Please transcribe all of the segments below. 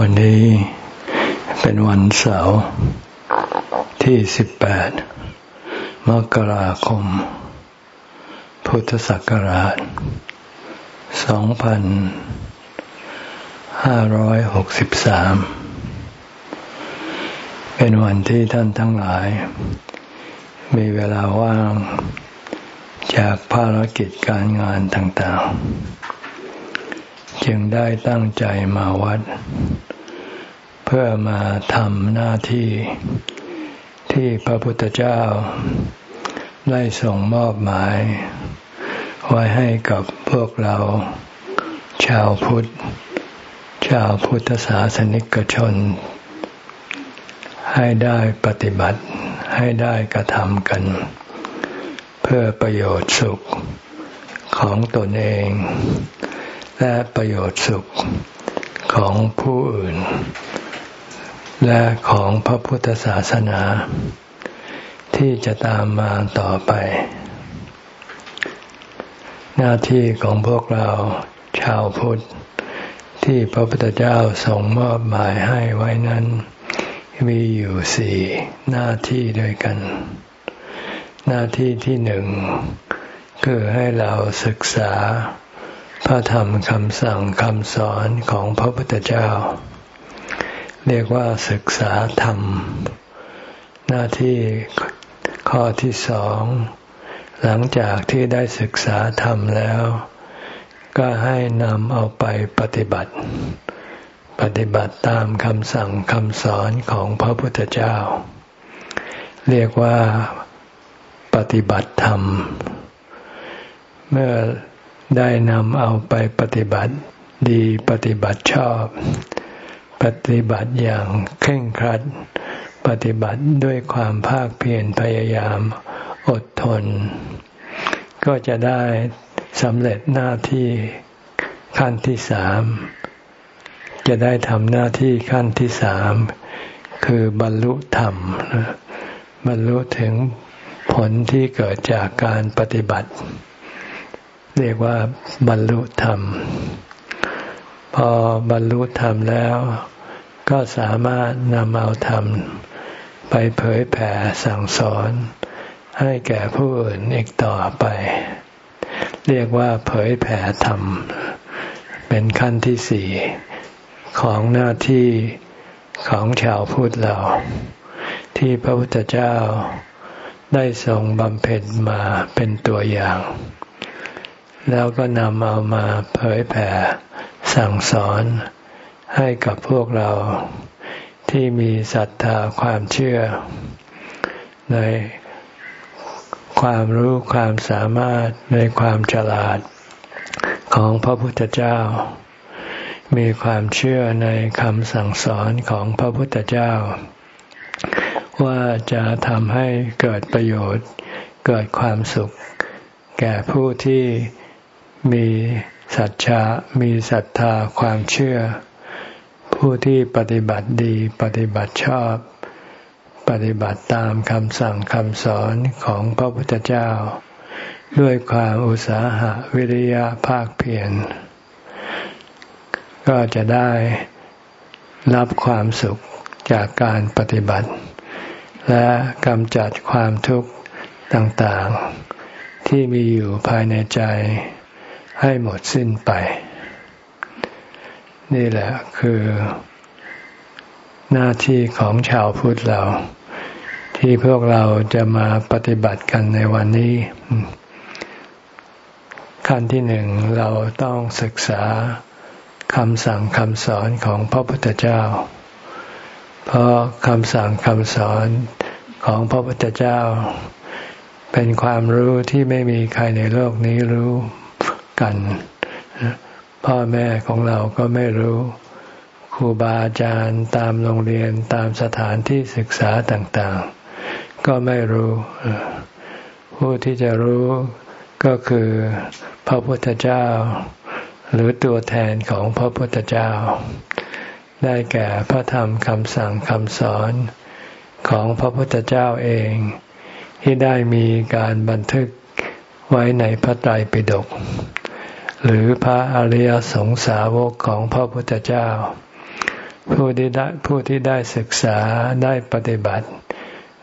วันนี้เป็นวันเสาร์ที่ 18 มกราคม พุทธศักราช 2563 เป็นวันที่ท่านทั้งหลาย มีเวลาว่างจากภารกิจการงานต่างๆ จึงได้ตั้งใจมาวัด เพื่อมาทำหน้าที่ที่พระพุทธเจ้า ได้ส่งมอบหมาย ไว้ให้กับพวกเรา ชาวพุทธ ชาวพุทธศาสนิกชน ให้ได้ปฏิบัติให้ได้กระทำกัน เพื่อประโยชน์สุขของตนเอง และประโยชน์สุขของผู้อื่น และของพระพุทธศาสนา ที่จะตามมาต่อไป หน้าที่ของพวกเราชาวพุทธ ที่พระพุทธเจ้าส่งมอบหมายให้ไว้นั้น มีอยู่สี่หน้าที่ด้วยกัน หน้าที่ที่หนึ่งคือให้เราศึกษา พระธรรมคำสั่งคำสอนของพระพุทธเจ้า เรียกว่าศึกษาธรรม หน้าที่ข้อที่สอง หลังจากที่ได้ศึกษาธรรมแล้ว ก็ให้นำเอาไปปฏิบัติ ปฏิบัติตามคำสั่งคำสอนของพระพุทธเจ้า เรียกว่าปฏิบัติธรรม เมื่อ ได้นำเอาไปปฏิบัติดีปฏิบัติชอบ ปฏิบัติอย่างเคร่งครัด ปฏิบัติด้วยความภาคเพียรพยายามอดทน ก็จะได้สำเร็จหน้าที่ขั้นที่สาม จะได้ทำหน้าที่ขั้นที่สาม คือบรรลุธรรม บรรลุถึงผลที่เกิดจากการปฏิบัติ เรียกว่าบรรลุธรรม พอบรรลุธรรมแล้ว ก็สามารถนำเอาธรรม ไปเผยแผ่สั่งสอน ให้แก่ผู้อื่นอีกต่อไป เรียกว่าเผยแผ่ธรรม เป็นขั้นที่สี่ของหน้าที่ของชาวพุทธเรา ที่พระพุทธเจ้าได้ทรงบำเพ็ญมาเป็นตัวอย่าง แล้วก็นำเอามาเผยแผ่สั่งสอนให้กับพวกเราที่มีศรัทธาความเชื่อ ในความรู้ความสามารถในความฉลาดของพระพุทธเจ้า มีความเชื่อในคำสั่งสอนของพระพุทธเจ้า ว่าจะทำให้เกิดประโยชน์เกิดความสุข แก่ผู้ที่ มีศรัทธามีศรัทธาความเชื่อ ผู้ที่ปฏิบัติดีปฏิบัติชอบ ปฏิบัติตามคำสั่งคำสอนของพระพุทธเจ้า ด้วยความอุตสาหะวิริยะภาคเพียรก็จะได้รับความสุขจากการปฏิบัติ และกำจัดความทุกข์ต่างๆ ที่มีอยู่ภายในใจ ให้หมดสิ้นไป นี่แหละคือ หน้าที่ของชาวพุทธเรา ที่พวกเราจะมาปฏิบัติกันในวันนี้ ขั้นที่หนึ่งเราต้องศึกษาคำสั่งคำสอนของพระพุทธเจ้า เพราะคำสั่งคำสอนของพระพุทธเจ้า เป็นความรู้ที่ไม่มีใครในโลกนี้รู้ กัน พ่อแม่ของเราก็ไม่รู้ ครูบาอาจารย์ตามโรงเรียนตามสถานที่ศึกษาต่างๆ ก็ไม่รู้ ผู้ที่จะรู้ก็คือพระพุทธเจ้า หรือตัวแทนของพระพุทธเจ้า ได้แก่พระธรรมคำสั่งคำสอนของพระพุทธเจ้าเอง ที่ได้มีการบันทึกไว้ในพระไตรปิฎก หรือพระอริยสงสาวกของพระพุทธเจ้าผผู้ที่ได้ผู้ที่ได้ศึกษาได้ปฏิบัติ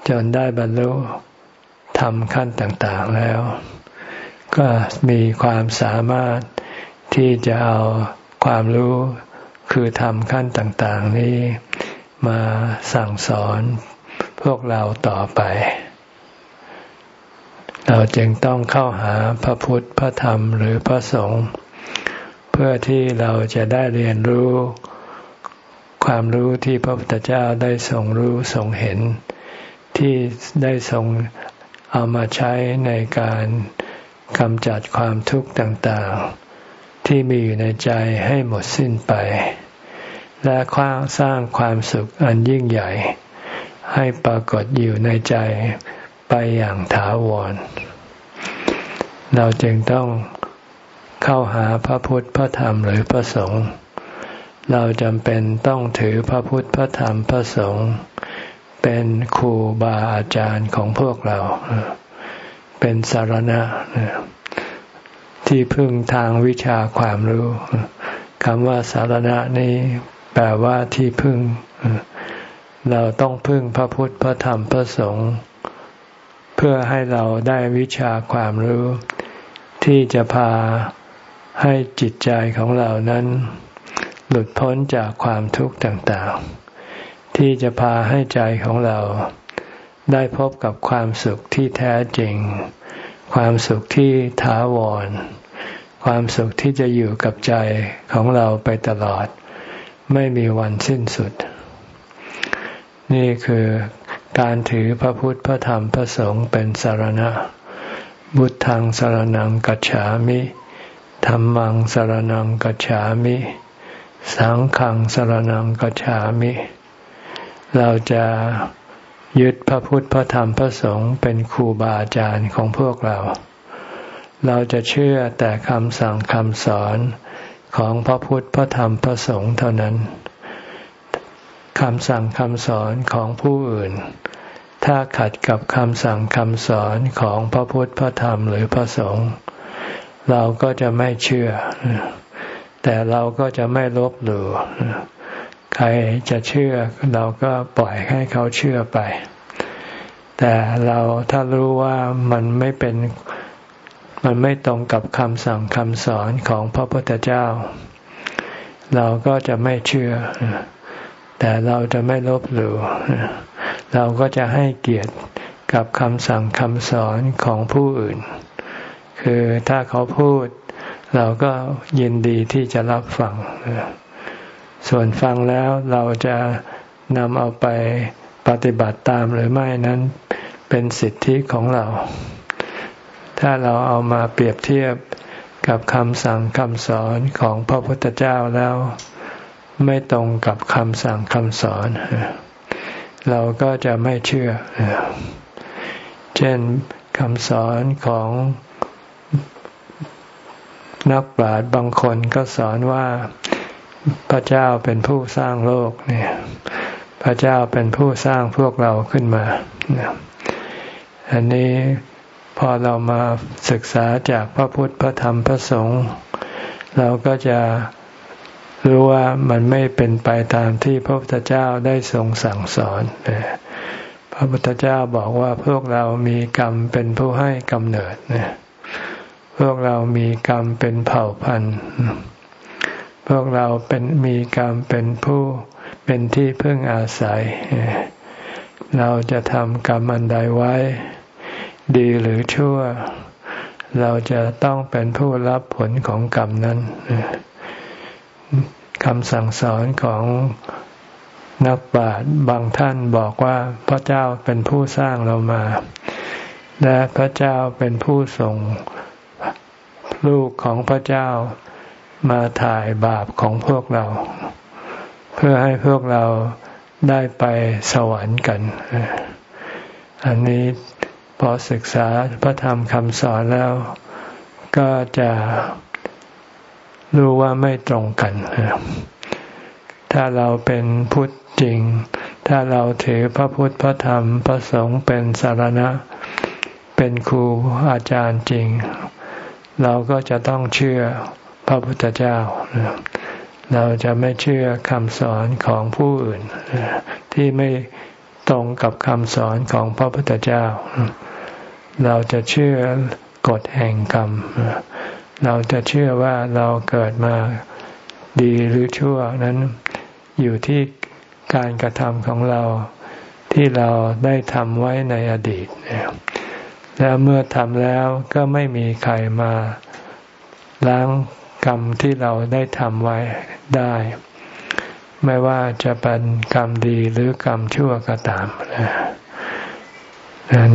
จนได้บรรลุทำขั้นต่างๆแล้ว ก็มีความสามารถที่จะเอาความรู้คือทำขั้นต่างๆนี้มาสั่งสอนพวกเราต่อไป เราจึงต้องเข้าหาพระพุทธพระธรรมหรือพระสงฆ์เพื่อที่เราจะได้เรียนรู้ ความรู้ที่พระพุทธเจ้าได้ทรงรู้ทรงเห็น ที่ได้ทรงเอามาใช้ในการกำจัดความทุกข์ต่างๆ ที่มีอยู่ในใจให้หมดสิ้นไป และคว้างสร้างความสุขอันยิ่งใหญ่ ให้ปรากฏอยู่ในใจ ไปอย่างถาวร เราจึงต้องเข้าหาพระพุทธพระธรรมหรือพระสงฆ์เราจำเป็นต้องถือพระพุทธพระธรรมพระสงฆ์เป็นครูบาอาจารย์ของพวกเรา เป็นสารณะ ที่พึ่งทางวิชาความรู้คำว่าสารณะนี้แปลว่าที่พึ่ง เราต้องพึ่งพระพุทธพระธรรมพระสงฆ์ เพื่อให้เราได้วิชาความรู้ ที่จะพาให้จิตใจของเรานั้น หลุดพ้นจากความทุกข์ต่างๆ ที่จะพาให้ใจของเรา ได้พบกับความสุขที่แท้จริง ความสุขที่ถาวร ความสุขที่จะอยู่กับใจของเราไปตลอด ไม่มีวันสิ้นสุด นี่คือ การถือพระพุทธพระธรรมพระสงฆ์เป็นสารณะ บุตทังสารนังกัจฉามิธรรมังสารนังกัจฉามิ สังขังสารนังกัจฉามิ เราจะยึดพระพุทธพระธรรมพระสงฆ์เป็นครูบาอาจารย์ของพวกเรา เราจะเชื่อแต่คำสั่งคำสอนของพระพุทธพระธรรมพระสงฆ์เท่านั้น คำสั่งคำสอนของผู้อื่น ถ้าขัดกับคำสั่งคำสอนของพระพุทธพระธรรมหรือพระสงฆ์เราก็จะไม่เชื่อ แต่เราก็จะไม่ลบหลู่ใครจะเชื่อเราก็ปล่อยให้เขาเชื่อไป แต่เราถ้ารู้ว่ามันไม่เป็นมันไม่ตรงกับคำสั่งคำสอนของพระพุทธเจ้า เราก็จะไม่เชื่อ แต่เราจะไม่ลบหลู่เราก็จะให้เกียรติกับคำสั่งคำสอนของผู้อื่น คือถ้าเขาพูด เราก็ยินดีที่จะรับฟัง ส่วนฟังแล้วเราจะนำเอาไปปฏิบัติตามหรือไม่นั้นเป็นสิทธิของเรา ถ้าเราเอามาเปรียบเทียบกับคำสั่งคำสอนของพระพุทธเจ้าแล้ว ไม่ตรงกับคำสั่งคำสอน เราก็จะไม่เชื่อ เช่นคำสอนของนักปราชญ์บางคนก็สอนว่าพระเจ้าเป็นผู้สร้างโลกเนี่ย พระเจ้าเป็นผู้สร้างพวกเราขึ้นมาอันนี้พอเรามาศึกษาจากพระพุทธพระธรรมพระสงฆ์เราก็จะ รู้ว่ามันไม่เป็นไปตามที่พระพุทธเจ้าได้ทรงสั่งสอนพระพุทธเจ้าบอกว่าพวกเรามีกรรมเป็นผู้ให้กำเนิดเนี่ยพวกเรามีกรรมเป็นเผ่าพันธุ์พวกเราเป็นมีกรรมเป็นผู้เป็นที่พึ่งอาศัย เราจะทำกรรมอันใดไว้ ดีหรือชั่ว เราจะต้องเป็นผู้รับผลของกรรมนั้น คำสั่งสอนของนักบาชบางท่านบอกว่าพระเจ้าเป็นผู้สร้างเรามา และพระเจ้าเป็นผู้ส่งลูกของพระเจ้ามาถ่ายบาปของพวกเรา เพื่อให้พวกเราได้ไปสวรรค์กัน อันนี้พอศึกษาพระธรรมคำสอนแล้ว ก็จะ รู้ว่าไม่ตรงกัน ถ้าเราเป็นพุทธจริง ถ้าเราถือพระพุทธพระธรรมพระสงฆ์เป็นสารณะ เป็นครูอาจารย์จริง เราก็จะต้องเชื่อพระพุทธเจ้า เราจะไม่เชื่อคำสอนของผู้อื่น ที่ไม่ตรงกับคำสอนของพระพุทธเจ้า เราจะเชื่อกฎแห่งกรรมเเราจะเชื่อว่าเราเกิดมาดีหรือชั่วนั้นอยู่ที่การกระทำของเราที่เราได้ทำไว้ในอดีต แล้วเมื่อทำแล้วก็ไม่มีใครมาล้างกรรมที่เราได้ทำไว้ได้ ไม่ว่าจะเป็นกรรมดีหรือกรรมชั่วก็ตาม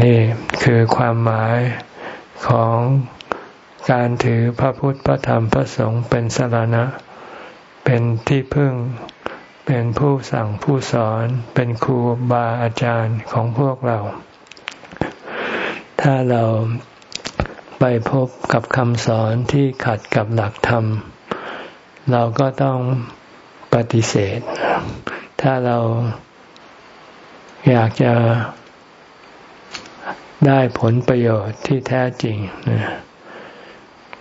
นี่คือความหมายของ การถือพระพุทธพระธรรมพระสงฆ์เป็นสารณะ เป็นที่พึ่ง เป็นผู้สั่งผู้สอน เป็นครูบาอาจารย์ของพวกเรา ถ้าเราไปพบกับคำสอนที่ขัดกับหลักธรรม เราก็ต้องปฏิเสธ ถ้าเราอยากจะได้ผลประโยชน์ที่แท้จริง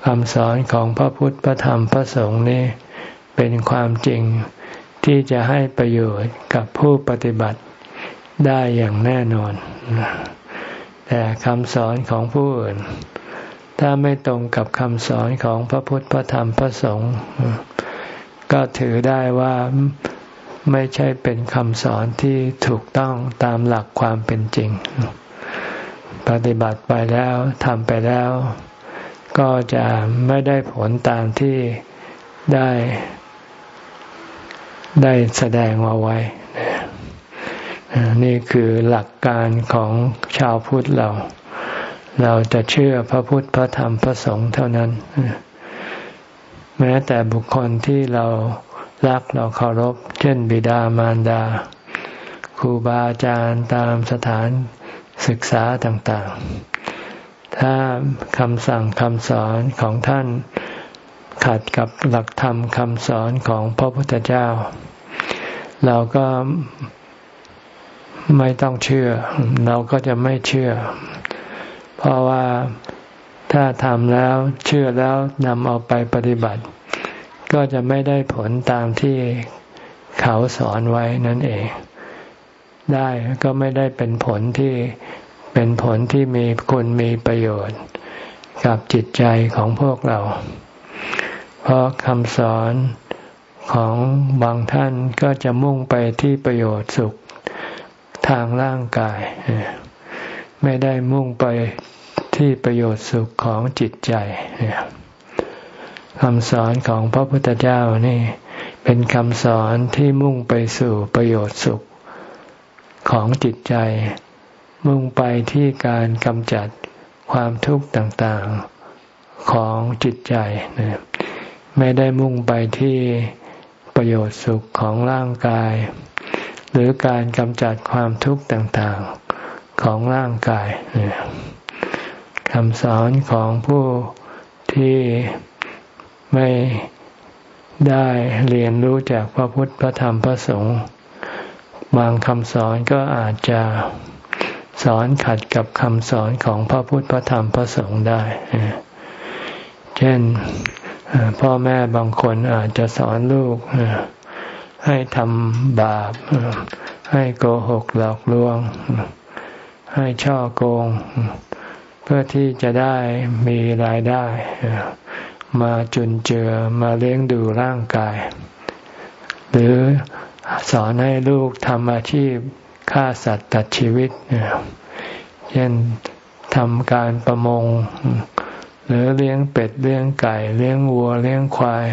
คำสอนของพระพุทธพระธรรมพระสงฆ์นี้ เป็นความจริงที่จะให้ประโยชน์กับผู้ปฏิบัติได้อย่างแน่นอน แต่คำสอนของผู้อื่น ถ้าไม่ตรงกับคำสอนของพระพุทธพระธรรมพระสงฆ์ก็ถือได้ว่าไม่ใช่เป็นคำสอนที่ถูกต้องตามหลักความเป็นจริง ปฏิบัติไปแล้วทำไปแล้ว ก็จะไม่ได้ผลตามที่ได้ได้แสดงมาไว้ นี่คือหลักการของชาวพุทธเรา เราจะเชื่อพระพุทธพระธรรมพระสงฆ์เท่านั้น แม้แต่บุคคลที่เรารักเราเคารพ เช่นบิดามารดา ครูบาอาจารย์ตามสถานศึกษาต่าง ๆ ถ้าคำสั่งคำสอนของท่านขัดกับหลักธรรมคำสอนของพระพุทธเจ้า เราก็ไม่ต้องเชื่อ เราก็จะไม่เชื่อ เพราะว่าถ้าทำแล้วเชื่อแล้วนำเอาไปปฏิบัติ ก็จะไม่ได้ผลตามที่เขาสอนไว้นั่นเอง ได้ก็ไม่ได้เป็นผลที่ เป็นผลที่มีคุณมีประโยชน์ กับจิตใจของพวกเรา เพราะคำสอนของบางท่านก็จะมุ่งไปที่ประโยชน์สุขทางร่างกาย ไม่ได้มุ่งไปที่ประโยชน์สุขของจิตใจคำสอนของพระพุทธเจ้านี่ เป็นคำสอนที่มุ่งไปสู่ประโยชน์สุขของจิตใจ มุ่งไปที่การกำจัดความทุกข์ต่างๆของจิตใจนะไม่ได้มุ่งไปที่ประโยชน์สุขของร่างกาย หรือการกำจัดความทุกข์ต่างๆของร่างกายคำสอนของผู้ที่ไม่ได้เรียนรู้จากพระพุทธพระธรรมพระสงฆ์บางคำสอนก็อาจจะ สอนขัดกับคำสอนของพระพุทธพระธรรมพระสงฆ์ได้ เช่นพ่อแม่บางคนอาจจะสอนลูกให้ทำบาป ให้โกหกหลอกลวง ให้ช่อโกง เพื่อที่จะได้มีรายได้ มาจุนเจือมาเลี้ยงดูร่างกาย หรือสอนให้ลูกทำอาชีพ ฆ่าสัตว์ตัดชีวิตเช่นทำการประมง หรือเลี้ยงเป็ดเลี้ยงไก่เลี้ยงวัวเลี้ยงควาย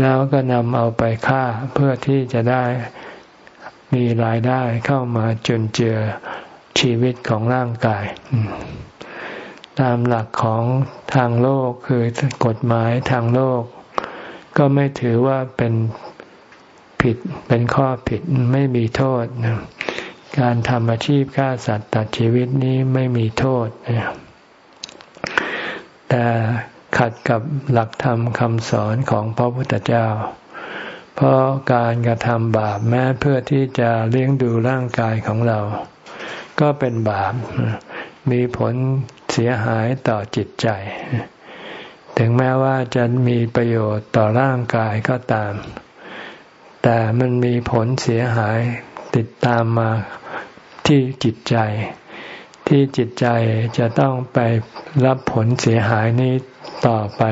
แล้วก็นำเอาไปฆ่าเพื่อที่จะได้มีรายได้เข้ามาจนเจือชีวิตของร่างกาย ตามหลักของทางโลกคือกฎหมายทางโลก ก็ไม่ถือว่าเป็น ผิดเป็นข้อผิดไม่มีโทษการทำอาชีพฆ่าสัตว์ตัดชีวิตนี้ไม่มีโทษแต่ขัดกับหลักธรรมคำสอนของพระพุทธเจ้า เพราะการกระทำบาปแม้เพื่อที่จะเลี้ยงดูร่างกายของเรา ก็เป็นบาป มีผลเสียหายต่อจิตใจ ถึงแม้ว่าจะมีประโยชน์ต่อร่างกายก็ตาม แต่มันมีผลเสียหายติดตามมาที่จิตใจ ที่จิตใจจะต้องไปรับผลเสียหายนี้ต่อไป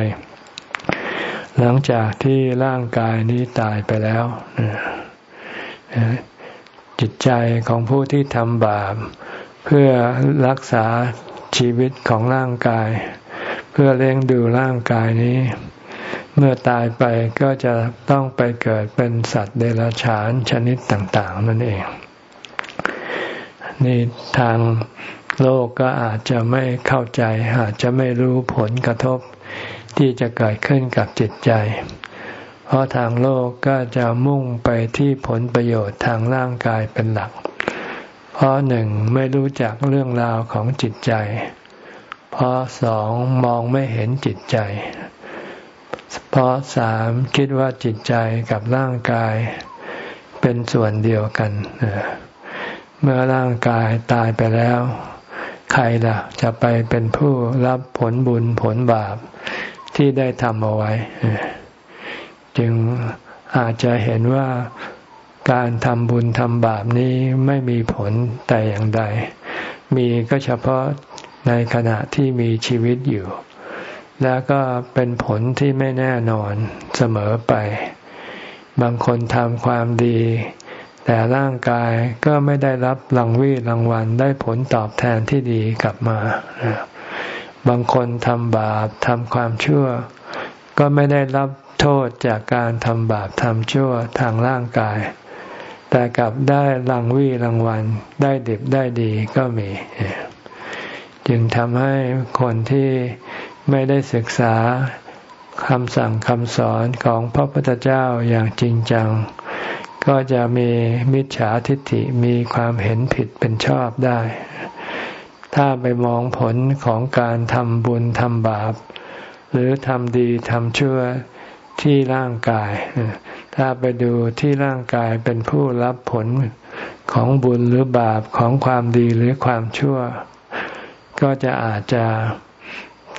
หลังจากที่ร่างกายนี้ตายไปแล้ว จิตใจของผู้ที่ทำบาป เพื่อรักษาชีวิตของร่างกาย เพื่อเลี้ยงดูร่างกายนี้ เมื่อตายไปก็จะต้องไปเกิดเป็นสัตว์เดรัจฉานชนิดต่าง ๆ นั่นเอง นี่ทางโลกก็อาจจะไม่เข้าใจ อาจจะไม่รู้ผลกระทบที่จะเกิดขึ้นกับจิตใจ เพราะทางโลกก็จะมุ่งไปที่ผลประโยชน์ทางร่างกายเป็นหลัก เพราะหนึ่งไม่รู้จักเรื่องราวของจิตใจ เพราะสองมองไม่เห็นจิตใจ เพราะสามคิดว่าจิตใจกับร่างกายเป็นส่วนเดียวกันเมื่อร่างกายตายไปแล้ว ใครล่ะ จะไปเป็นผู้รับผลบุญผลบาปที่ได้ทำเอาไว้ จึงอาจจะเห็นว่าการทำบุญทำบาปนี้ไม่มีผลแต่อย่างใด มีก็เฉพาะในขณะที่มีชีวิตอยู่ แล้วก็เป็นผลที่ไม่แน่นอนเสมอไป บางคนทำความดี แต่ร่างกายก็ไม่ได้รับรางวีรางวัลได้ผลตอบแทนที่ดีกลับมา บางคนทำบาปทำความชั่ว ก็ไม่ได้รับโทษจากการทำบาปทำชั่วทางร่างกาย แต่กลับได้รางวีรางวัลได้เด็บได้ดีก็มี จึงทำให้คนที่ ไม่ได้ศึกษาคำสั่งคำสอนของพระพุทธเจ้าอย่างจริงจัง ก็จะมีมิจฉาทิฏฐิมีความเห็นผิดเป็นชอบได้ ถ้าไปมองผลของการทำบุญทำบาป หรือทำดีทำชั่วที่ร่างกาย ถ้าไปดูที่ร่างกายเป็นผู้รับผลของบุญหรือบาปของความดีหรือความชั่ว ก็จะอาจจะ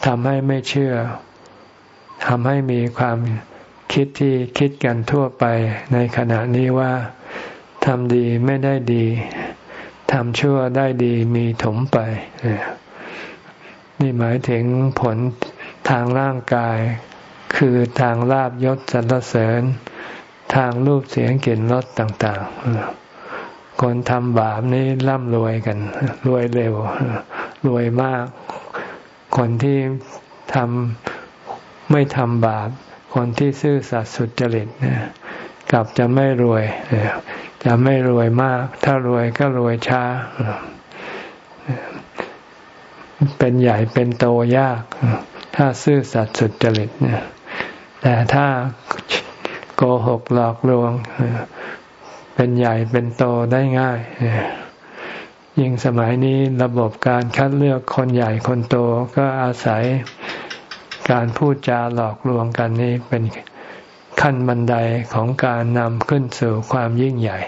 ทำให้ไม่เชื่อทำให้มีความคิดที่คิดกันทั่วไปในขณะนี้ว่าทำดีไม่ได้ดีทำชั่วได้ดีมีถมไป นี่หมายถึงผลทางร่างกาย คือทางลาบยศสรรเสริญ ทางรูปเสียงกลิ่นรสต่างๆคนทำบาปนี้ร่ำรวยกัน รวยเร็ว รวยมาก คนที่ทำไม่ทำบาป คนที่ซื่อสัตย์สุจริตกลับจะไม่รวย จะไม่รวยมาก ถ้ารวยก็รวยช้า เป็นใหญ่เป็นโตยาก ถ้าซื่อสัตย์สุจริตเนี่ยแต่ถ้าโกหกหลอกลวง เป็นใหญ่เป็นโตได้ง่าย ยิ่งสมัยนี้ระบบการคัดเลือกคนใหญ่คนโตก็อาศัยการพูดจาหลอกลวงกันนี้เป็นขั้นบันไดของการนำขึ้นสู่ความยิ่งใหญ่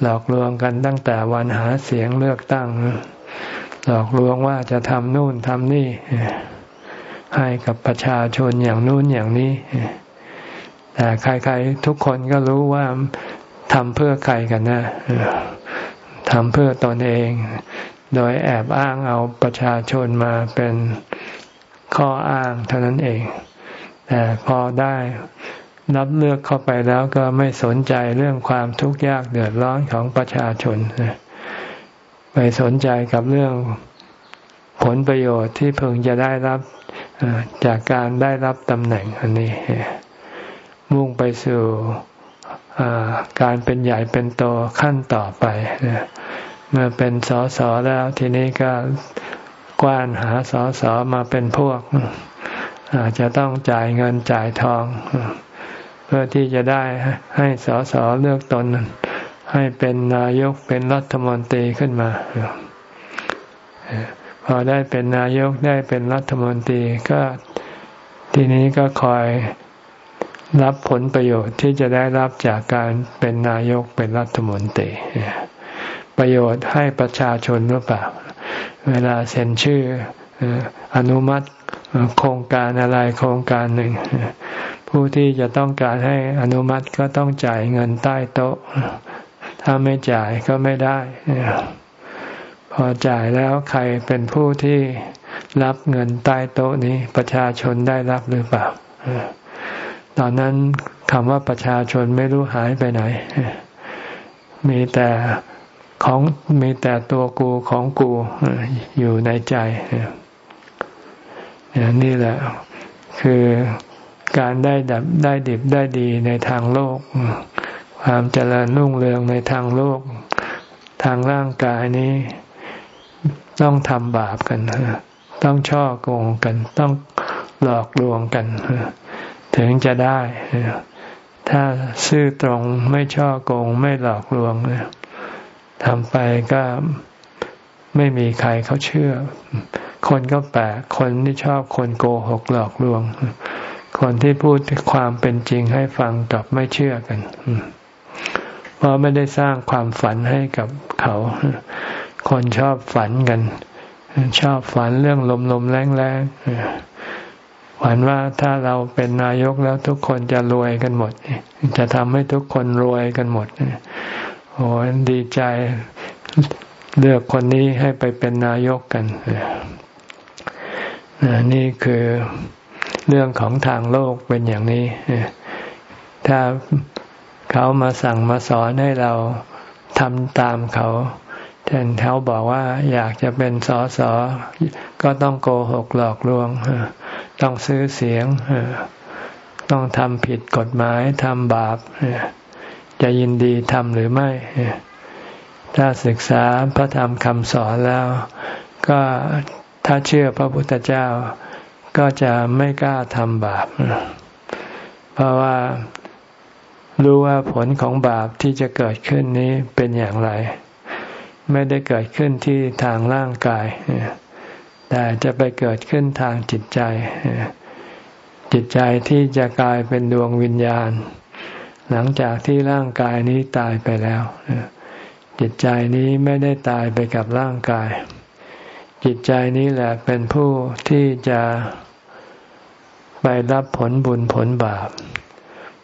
หลอกลวงกันตั้งแต่วันหาเสียงเลือกตั้ง หลอกลวงว่าจะทำนู่นทำนี่ ให้กับประชาชนอย่างนู้นอย่างนี้ แต่ใครๆทุกคนก็รู้ว่าทำเพื่อใครกันนะ ทำเพื่อตนเอง โดยแอบอ้างเอาประชาชนมาเป็นข้ออ้างเท่านั้นเอง แต่พอได้รับเลือกเข้าไปแล้วก็ไม่สนใจเรื่องความทุกข์ยากเดือดร้อนของประชาชนไปสนใจกับเรื่องผลประโยชน์ที่เพิ่งจะได้รับจากการได้รับตำแหน่งอันนี้ มุ่งไปสู่การเป็นใหญ่เป็นโตขั้นต่อไป เมื่อเป็นสอสอแล้วทีนี้ก็กว้านหาสอสอมาเป็นพวก อาจจะต้องจ่ายเงินจ่ายทอง เพื่อที่จะได้ให้สอสอเลือกตน ให้เป็นนายกเป็นรัฐมนตรีขึ้นมา พอได้เป็นนายกได้เป็นรัฐมนตรีก็ทีนี้ก็คอยรับผลประโยชน์ที่จะได้รับจากการเป็นนายกเป็นรัฐมนตรี ประโยชน์ให้ประชาชนหรือเปล่า เวลาเซ็นชื่ออนุมัติโครงการอะไรโครงการหนึ่ง ผู้ที่จะต้องการให้อนุมัติก็ต้องจ่ายเงินใต้โต๊ะ ถ้าไม่จ่ายก็ไม่ได้ พอจ่ายแล้วใครเป็นผู้ที่รับเงินใต้โต๊ะนี้ประชาชนได้รับหรือเปล่า ตอนนั้นคำว่าประชาชนไม่รู้หายไปไหน มีแต่ ของมีแต่ตัวกูของกูอยู่ในใจนี่แหละ คือการได้ดับได้ดิบได้ดีในทางโลก ความเจริญรุ่งเรืองในทางโลก ทางร่างกายนี้ ต้องทำบาปกันต้องช่อโกงกันต้องหลอกลวงกัน ถึงจะได้ ถ้าซื่อตรงไม่ช่อโกงไม่หลอกลวง ทำไปก็ไม่มีใครเขาเชื่อ คนก็แปลกคนที่ชอบคนโกหกหลอกลวง คนที่พูดความเป็นจริงให้ฟังกับไม่เชื่อกันเพราะไม่ได้สร้างความฝันให้กับเขา คนชอบฝันกัน ชอบฝันเรื่องลมลมแรงแรงฝันว่าถ้าเราเป็นนายกแล้วทุกคนจะรวยกันหมด จะทำให้ทุกคนรวยกันหมด โอ้ดีใจเลือกคนนี้ให้ไปเป็นนายกกันนี่คือเรื่องของทางโลกเป็นอย่างนี้ ถ้าเขามาสั่งมาสอนให้เราทำตามเขาแทนเขาบอกว่าอยากจะเป็นสอสอก็ต้องโกหกหลอกลวง ต้องซื้อเสียง ต้องทำผิดกฎหมายทำบาป จะยินดีทำหรือไม่ ถ้าศึกษาพระธรรมคำสอนแล้ว ก็ถ้าเชื่อพระพุทธเจ้า ก็จะไม่กล้าทำบาป เพราะว่ารู้ว่าผลของบาปที่จะเกิดขึ้นนี้เป็นอย่างไร ไม่ได้เกิดขึ้นที่ทางร่างกาย แต่จะไปเกิดขึ้นทางจิตใจ จิตใจที่จะกลายเป็นดวงวิญญาณ หลังจากที่ร่างกายนี้ตายไปแล้วจิตใจนี้ไม่ได้ตายไปกับร่างกาย จิตใจนี้แหละเป็นผู้ที่จะไปรับผลบุญผลบาป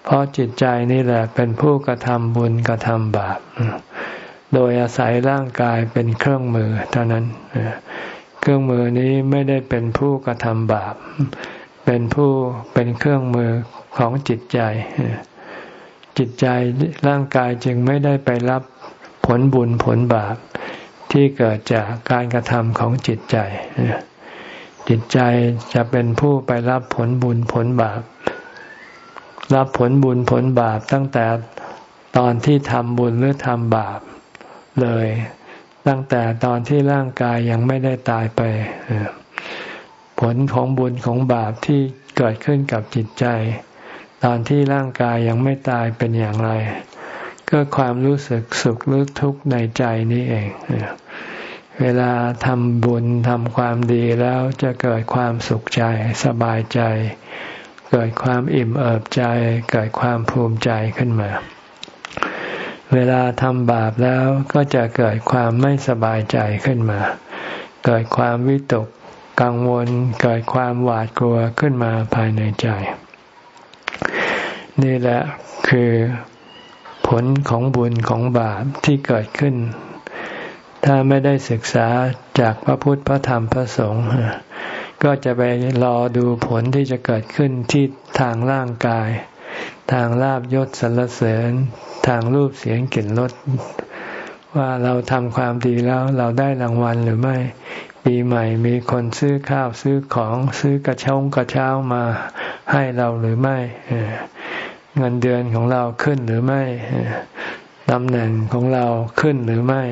เพราะจิตใจนี่แหละเป็นผู้กระทำบุญกระทำบาป โดยอาศัยร่างกายเป็นเครื่องมือเท่านั้น เครื่องมือนี้ไม่ได้เป็นผู้กระทำบาป เป็นผู้เป็นเครื่องมือของจิตใจ จิตใจร่างกายจึงไม่ได้ไปรับผลบุญผลบาปที่เกิดจากการกระทำของจิตใจ จิตใจจะเป็นผู้ไปรับผลบุญผลบาป รับผลบุญผลบาปตั้งแต่ตอนที่ทำบุญหรือทำบาปเลย ตั้งแต่ตอนที่ร่างกายยังไม่ได้ตายไป ผลของบุญของบาปที่เกิดขึ้นกับจิตใจ ตอนที่ร่างกายยังไม่ตายเป็นอย่างไร ก็ความรู้สึกสุขหรือทุกข์ในใจนี้เอง เวลาทำบุญทำความดีแล้วจะเกิดความสุขใจสบายใจ เกิดความอิ่มเอิบใจ เกิดความภูมิใจขึ้นมา เวลาทำบาปแล้วก็จะเกิดความไม่สบายใจขึ้นมา เกิดความวิตกกังวล เกิดความหวาดกลัวขึ้นมาภายในใจ นี่แหละคือผลของบุญของบาปที่เกิดขึ้น ถ้าไม่ได้ศึกษาจากพระพุทธพระธรรมพระสงฆ์ก็จะไปรอดูผลที่จะเกิดขึ้นที่ทางร่างกาย ทางลาบยศสรรเสริญ ทางรูปเสียงกลิ่นรสว่าเราทำความดีแล้วเราได้รางวัลหรือไม่ ปีใหม่มีคนซื้อข้าวซื้อของซื้อกระชงกระเช้ามาให้เราหรือไม่ เงินเดือนของเราขึ้นหรือไม่ตำแหน่งของเราขึ้นหรือไม่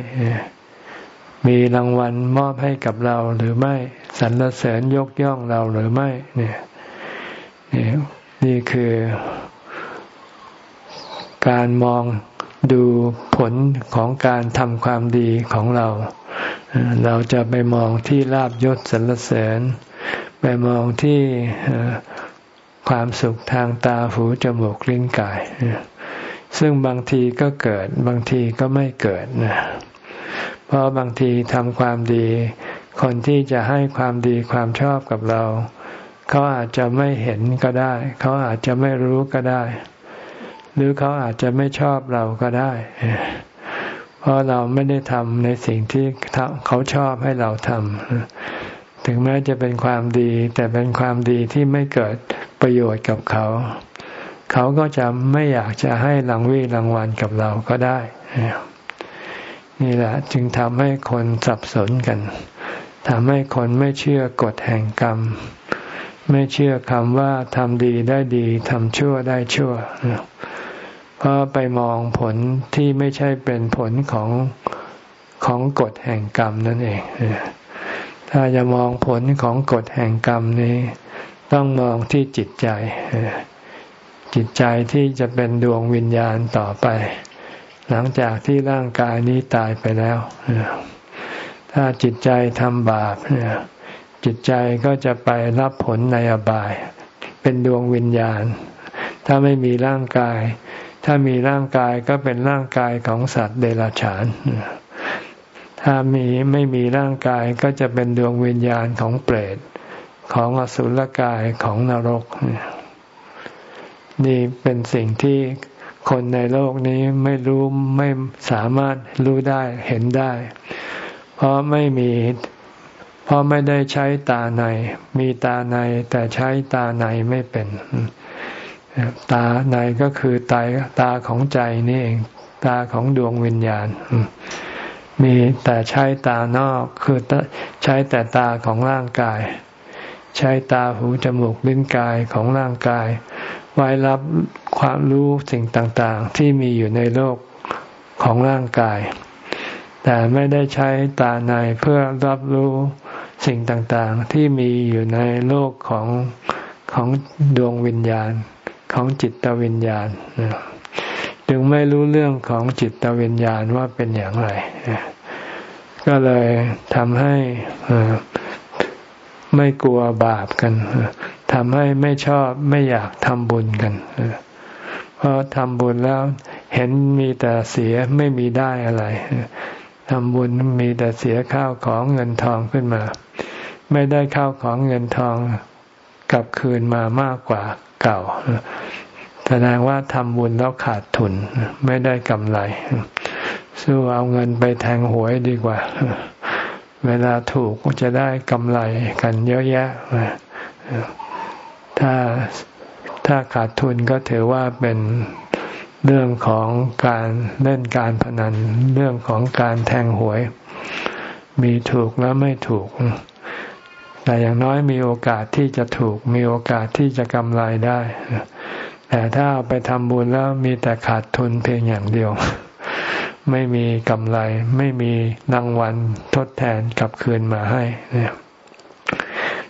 มีรางวัลมอบให้กับเราหรือไม่สรรเสริญยกย่องเราหรือไม่ เนี่ย นี่คือการมองดูผลของการทำความดีของเรา เราจะไปมองที่ลาบยศสรรเสริญ ไปมองที่ ความสุขทางตาหูจมูกลิ้นกาย ซึ่งบางทีก็เกิดบางทีก็ไม่เกิดนะเพราะบางทีทำความดี คนที่จะให้ความดีความชอบกับเรา เขาอาจจะไม่เห็นก็ได้ เขาอาจจะไม่รู้ก็ได้ หรือเขาอาจจะไม่ชอบเราก็ได้ เพราะเราไม่ได้ทำในสิ่งที่เขาชอบให้เราทำถึงแม้จะเป็นความดี แต่เป็นความดีที่ไม่เกิด ประโยชน์กับเขา เขาก็จะไม่อยากจะให้รางวีรางวัลกับเราก็ได้ นี่แหละจึงทำให้คนสับสนกันทำให้คนไม่เชื่อกฎแห่งกรรม ไม่เชื่อคำว่าทำดีได้ดีทำชั่วได้ชั่ว เพราะไปมองผลที่ไม่ใช่เป็นผลของของกฎแห่งกรรมนั่นเองถ้าจะมองผลของกฎแห่งกรรมนี้ ต้องมองที่จิตใจ จิตใจที่จะเป็นดวงวิญญาณต่อไป หลังจากที่ร่างกายนี้ตายไปแล้ว ถ้าจิตใจทำบาปจิตใจก็จะไปรับผลในอบาย เป็นดวงวิญญาณ ถ้าไม่มีร่างกาย ถ้ามีร่างกายก็เป็นร่างกายของสัตว์เดรัจฉานถ้ามีไม่มีร่างกายก็จะเป็นดวงวิญญาณของเปรต ของอสุรกายของนรก นี่เป็นสิ่งที่คนในโลกนี้ไม่รู้ไม่สามารถรู้ได้เห็นได้ เพราะไม่มีเพราะไม่ได้ใช้ตาใน มีตาในแต่ใช้ตาในไม่เป็น ตาในก็คือตาตาของใจนี่เองตาของดวงวิญญาณ มีแต่ใช้ตานอกคือใช้แต่ตาของร่างกาย ใช้ตาหูจมูกลิ้นกายของร่างกาย ไว้รับความรู้สิ่งต่างๆ ที่มีอยู่ในโลกของร่างกาย แต่ไม่ได้ใช้ตาในเพื่อรับรู้สิ่งต่างๆ ที่มีอยู่ในโลกของของดวงวิญญาณของจิตวิญญาณจึงไม่รู้เรื่องของจิตวิญญาณว่าเป็นอย่างไร ก็เลยทำให้ ไม่กลัวบาปกันทำให้ไม่ชอบไม่อยากทำบุญกันเพราะทำบุญแล้วเห็นมีแต่เสียไม่มีได้อะไรทำบุญมีแต่เสียข้าวของเงินทองขึ้นมา ไม่ได้ข้าวของเงินทองกลับคืนมามากกว่าเก่าแสดงว่าทำบุญแล้วขาดทุนไม่ได้กำไร สู้เอาเงินไปแทงหวยดีกว่า เวลาถูกจะได้กำไรกันเยอะแยะ ถ้าถ้าขาดทุนก็ถือว่าเป็นเรื่องของการเล่นการพนัน เรื่องของการแทงหวย มีถูกแล้วไม่ถูก แต่อย่างน้อยมีโอกาสที่จะถูก มีโอกาสที่จะกำไรได้ แต่ถ้าเอาไปทำบุญแล้วมีแต่ขาดทุนเพียงอย่างเดียว ไม่มีกำไร ไม่มีรางวัลทดแทนกลับคืนมาให้เนี่ย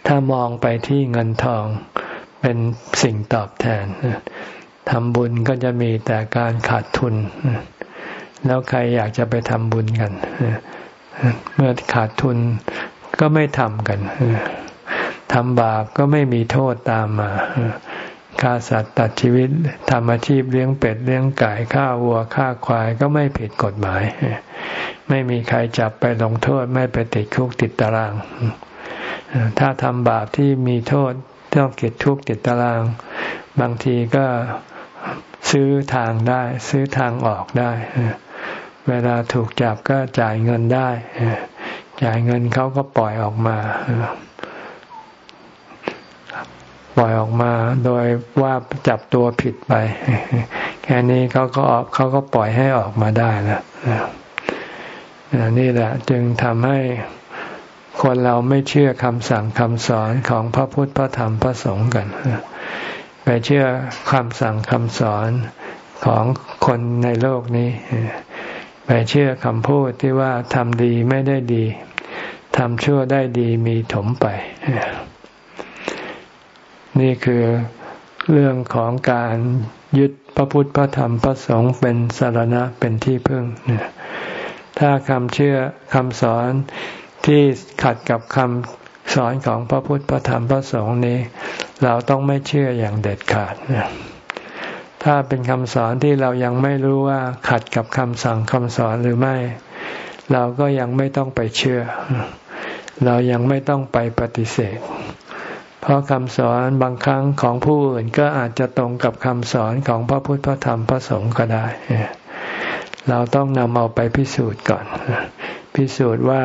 ถ้ามองไปที่เงินทองเป็นสิ่งตอบแทนทำบุญก็จะมีแต่การขาดทุน แล้วใครอยากจะไปทำบุญกัน เมื่อขาดทุนก็ไม่ทำกันทำบาปก็ไม่มีโทษตามมา ฆ่าสัตว์ตัดชีวิตทำอาชีพเลี้ยงเป็ดเลี้ยงไก่ฆ่าวัวฆ่าควายก็ไม่ผิดกฎหมาย ไม่มีใครจับไปลงโทษไม่ไปติดคุกติดตาราง ถ้าทำบาปที่มีโทษต้องเกิดทุกข์ติดตาราง บางทีก็ซื้อทางได้ ซื้อทางออกได้ เวลาถูกจับก็จ่ายเงินได้ จ่ายเงินเขาก็ปล่อยออกมา ปล่อยออกมาโดยว่าจับตัวผิดไป แค่นี้เขาก็ออกเขาก็ปล่อยให้ออกมาได้แล้วนี่แหละจึงทำให้คนเราไม่เชื่อคำสั่งคำสอนของพระพุทธพระธรรมพระสงฆ์กันไปเชื่อคำสั่งคำสอนของคนในโลกนี้ ไปเชื่อคำพูดที่ว่าทำดีไม่ได้ดีทำชั่วได้ดีมีถมไป นี่คือเรื่องของการยึดพระพุทธพระธรรมพระสงฆ์เป็นสารณะเป็นที่พึ่งถ้าคำเชื่อคำสอนที่ขัดกับคำสอนของพระพุทธพระธรรมพระสงฆ์นี้ เราต้องไม่เชื่ออย่างเด็ดขาดถ้าเป็นคำสอนที่เรายังไม่รู้ว่าขัดกับคำสั่งคำสอนหรือไม่ เราก็ยังไม่ต้องไปเชื่อ เรายังไม่ต้องไปปฏิเสธ เพราะคำสอนบางครั้งของผู้อื่นก็อาจจะตรงกับคำสอนของพระพุทธพระธรรมพระสงฆ์ก็ได้ เราต้องนำเอาไปพิสูจน์ก่อน พิสูจน์ว่า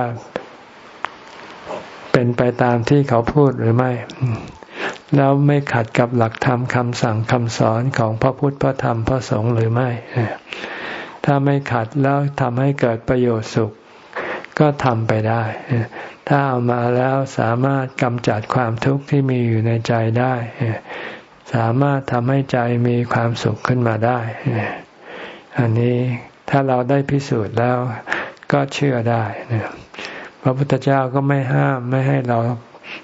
เป็นไปตามที่เขาพูดหรือไม่ แล้วไม่ขัดกับหลักธรรมคำสั่งคำสอนของพระพุทธพระธรรมพระสงฆ์หรือไม่ ถ้าไม่ขัดแล้วทำให้เกิดประโยชน์สุข ก็ทำไปได้ ถ้าเอามาแล้วสามารถกำจัดความทุกข์ที่มีอยู่ในใจได้ สามารถทำให้ใจมีความสุขขึ้นมาได้ อันนี้ถ้าเราได้พิสูจน์แล้วก็เชื่อได้พระพุทธเจ้าก็ไม่ห้ามไม่ให้เรา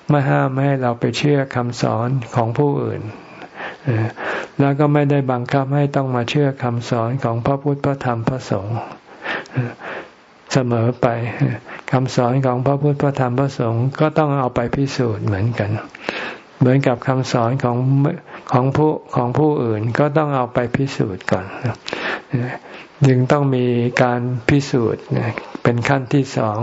ไม่ห้ามไม่ให้เราไปเชื่อคำสอนของผู้อื่น แล้วก็ไม่ได้บังคับให้ต้องมาเชื่อคำสอนของพระพุทธพระธรรมพระสงฆ์เสมอไป คำสอนของพระพุทธพระธรรมพระสงฆ์ก็ต้องเอาไปพิสูจน์เหมือนกัน เหมือนกับคำสอนของของผู้ของผู้อื่นก็ต้องเอาไปพิสูจน์ก่อนจึงต้องมีการพิสูจน์เป็นขั้นที่สอง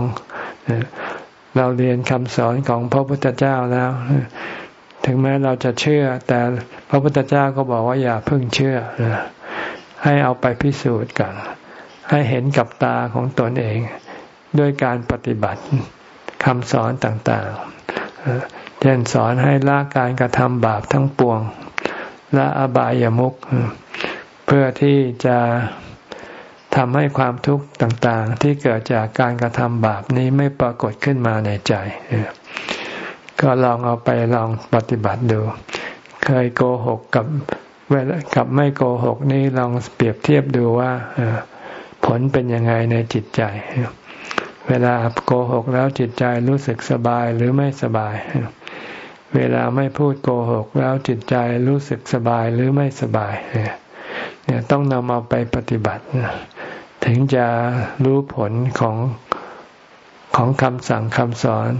เราเรียนคำสอนของพระพุทธเจ้าแล้ว ถึงแม้เราจะเชื่อ แต่พระพุทธเจ้าก็บอกว่าอย่าเพิ่งเชื่อ ให้เอาไปพิสูจน์กันให้เห็นกับตาของตนเอง ด้วยการปฏิบัติคำสอนต่างๆ เช่นสอนให้ละการกระทำบาปทั้งปวงละอบายามุขเพื่อที่จะทำให้ความทุกข์ต่างๆ ที่เกิดจากการกระทำบาปนี้ไม่ปรากฏขึ้นมาในใจ ก็ลองเอาไปลองปฏิบัติดู เคยโกหกกับเวลากับไม่โกหกนี้ลองเปรียบเทียบดูว่าผลเป็นยังไงในจิตใจ เวลาโกหกแล้วจิตใจรู้สึกสบายหรือไม่สบาย เวลาไม่พูดโกหกแล้วจิตใจรู้สึกสบายหรือไม่สบาย เนี่ยต้องนำเอาไปปฏิบัติ ถึงจะรู้ผลของของคำสั่งคำสอน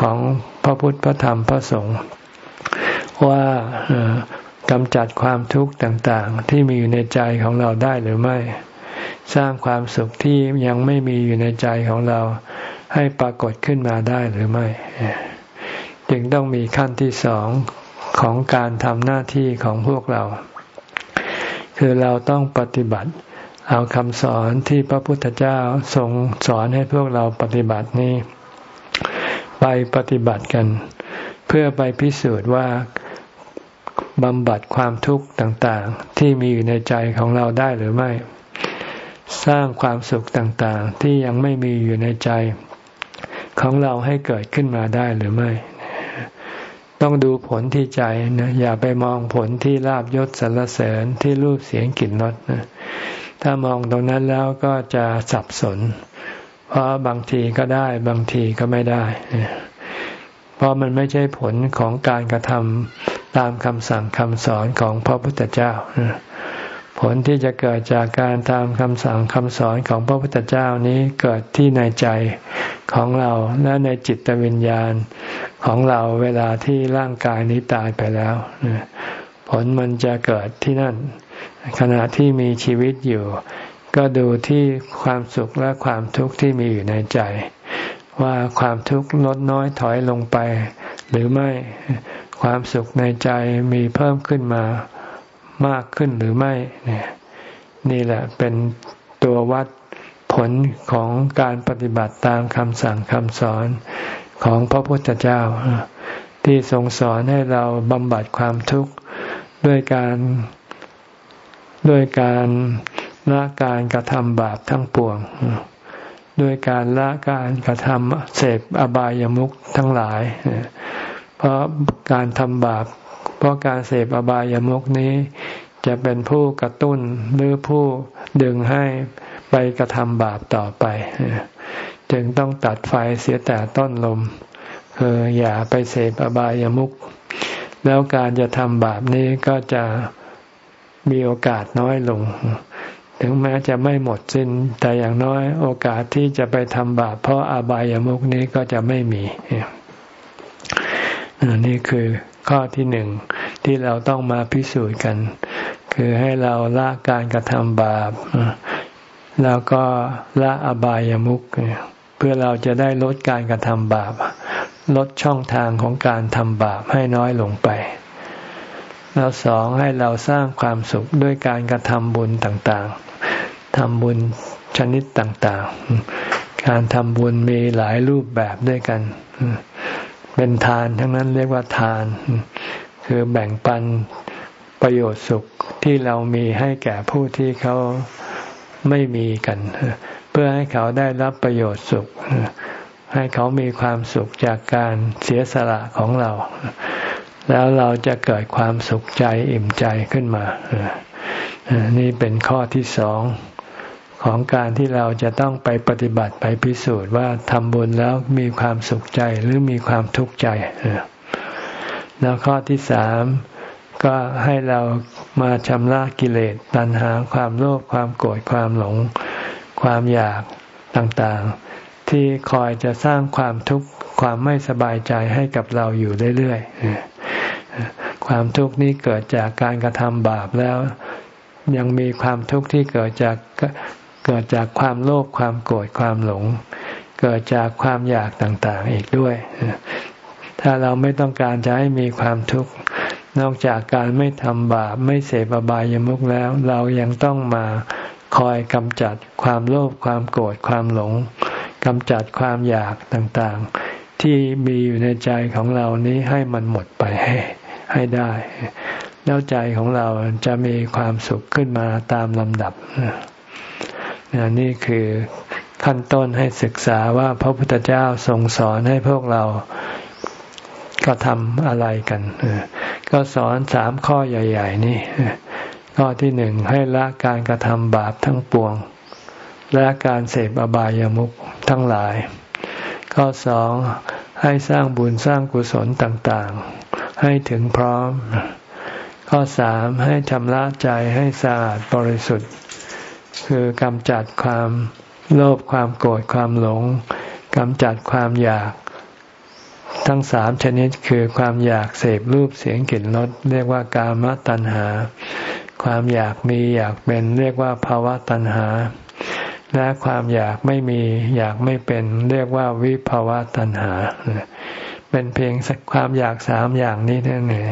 ของพระพุทธพระธรรมพระสงฆ์ว่ากำจัดความทุกข์ต่าง ๆ ที่มีอยู่ในใจของเราได้หรือไม่ สร้างความสุขที่ยังไม่มีอยู่ในใจของเรา ให้ปรากฏขึ้นมาได้หรือไม่ จึงต้องมีขั้นที่สองของการทำหน้าที่ของพวกเรา คือเราต้องปฏิบัติ เอาคำสอนที่พระพุทธเจ้าทรงสอนให้พวกเราปฏิบัตินี้ ไปปฏิบัติกัน เพื่อไปพิสูจน์ว่าบำบัดความทุกข์ต่างๆ ที่มีอยู่ในใจของเราได้หรือไม่ สร้างความสุขต่างๆ ที่ยังไม่มีอยู่ในใจ ของเราให้เกิดขึ้นมาได้หรือไม่ ต้องดูผลที่ใจนะอย่าไปมองผลที่ลาบยศสรรเสริญที่รูปเสียงกลิ่นรสนะถ้ามองตรงนั้นแล้วก็จะสับสน เพราะบางทีก็ได้บางทีก็ไม่ได้ เพราะมันไม่ใช่ผลของการกระทำตามคำสั่งคำสอนของพระพุทธเจ้า ผลที่จะเกิดจากการตามคำสั่งคำสอนของพระพุทธเจ้านี้เกิดที่ในใจของเราและในจิตวิญญาณของเราเวลาที่ร่างกายนี้ตายไปแล้วผลมันจะเกิดที่นั่น ขณะที่มีชีวิตอยู่ ก็ดูที่ความสุขและความทุกข์ที่มีอยู่ในใจ ว่าความทุกข์ลดน้อยถอยลงไป หรือไม่ความสุขในใจมีเพิ่มขึ้นมา มากขึ้นหรือไม่เนี่ยนี่แหละเป็นตัววัดผลของการปฏิบัติตามคำสั่งคำสอนของพระพุทธเจ้า ที่ทรงสอนให้เราบำบัดความทุกข์ด้วยการด้วยการละการกระทำบาปทั้งปวง ด้วยการละการกระทำเสพอบายามุขทั้งหลาย เพราะการทำบาป ราะการเสพอบายามุขนี้ จะเป็นผู้กระตุ้นหรือผู้ดึงให้ไปกระทำบาปต่อไป จึงต้องตัดไฟเสียแต่ต้นลมคืออย่าไปเสพอบายามุขแล้วการจะทำบาปนี้ก็จะมีโอกาสน้อยลง ถึงแม้จะไม่หมดสิ้น แต่อย่างน้อยโอกาสที่จะไปทำบาปเพราะอาบายามุกนี้ก็จะไม่มี นี่คือ ข้อที่หนึ่งที่เราต้องมาพิสูจน์กัน คือให้เราละการกระทำบาป แล้วก็ละอบายามุกเพื่อเราจะได้ลดการกระทำบาป ลดช่องทางของการทำบาปให้น้อยลงไป แล้วสองให้เราสร้างความสุขด้วยการกระทำบุญต่างๆทำบุญชนิดต่างๆ การทำบุญมีหลายรูปแบบด้วยกัน เป็นทานทั้งนั้นเรียกว่าทาน คือแบ่งปันประโยชน์สุขที่เรามีให้แก่ผู้ที่เขาไม่มีกัน เพื่อให้เขาได้รับประโยชน์สุข ให้เขามีความสุขจากการเสียสละของเรา แล้วเราจะเกิดความสุขใจอิ่มใจขึ้นมา นี่เป็นข้อที่สอง ของการที่เราจะต้องไปปฏิบัติไปพิสูจน์ว่าทำบุญแล้วมีความสุขใจหรือมีความทุกข์ใจแล้วข้อที่สามก็ให้เรามาชำระกิเลสตัณหาความโลภความโกรธความหลง ความอยากต่างๆ ที่คอยจะสร้างความทุกข์ความไม่สบายใจให้กับเราอยู่เรื่อยๆความทุกข์นี้เกิดจากการกระทำบาปแล้ว ยังมีความทุกข์ที่เกิดจาก เกิดจากความโลภความโกรธความหลง เกิดจากความอยากต่างๆอีกด้วย ถ้าเราไม่ต้องการจะให้มีความทุกข์นอกจากการไม่ทำบาปไม่เสพอบายามุขแล้ว เรายังต้องมาคอยกำจัดความโลภความโกรธความหลงกำจัดความอยากต่างๆ ที่มีอยู่ในใจของเรานี้ให้มันหมดไปให้ให้ได้ แล้วใจของเราจะมีความสุขขึ้นมาตามลำดับ นี่คือขั้นต้นให้ศึกษาว่าพระพุทธเจ้าทรงสอนให้พวกเราก็ทำอะไรกัน ก็สอนสามข้อใหญ่ ๆ นี่ ข้อที่หนึ่งให้ละการกระทำบาปทั้งปวง และการเสพอบายามุขทั้งหลาย ข้อสองให้สร้างบุญสร้างกุศลต่างๆ ให้ถึงพร้อม ข้อสามให้ชำระใจให้สะอาดบริสุทธิ์ คือกำจัดความโลภความโกรธความหลงกำจัดความอยาก ทั้งสามชนิดคือความอยากเสพรูปเสียงกลิ่นรสเรียกว่ากามตัณหา ความอยากมีอยากเป็นเรียกว่าภาวะตัณหา และความอยากไม่มีอยากไม่เป็นเรียกว่าวิภาวะตัณหา เป็นเพียงความอยากสามอย่างนี้เท่านั้นเอง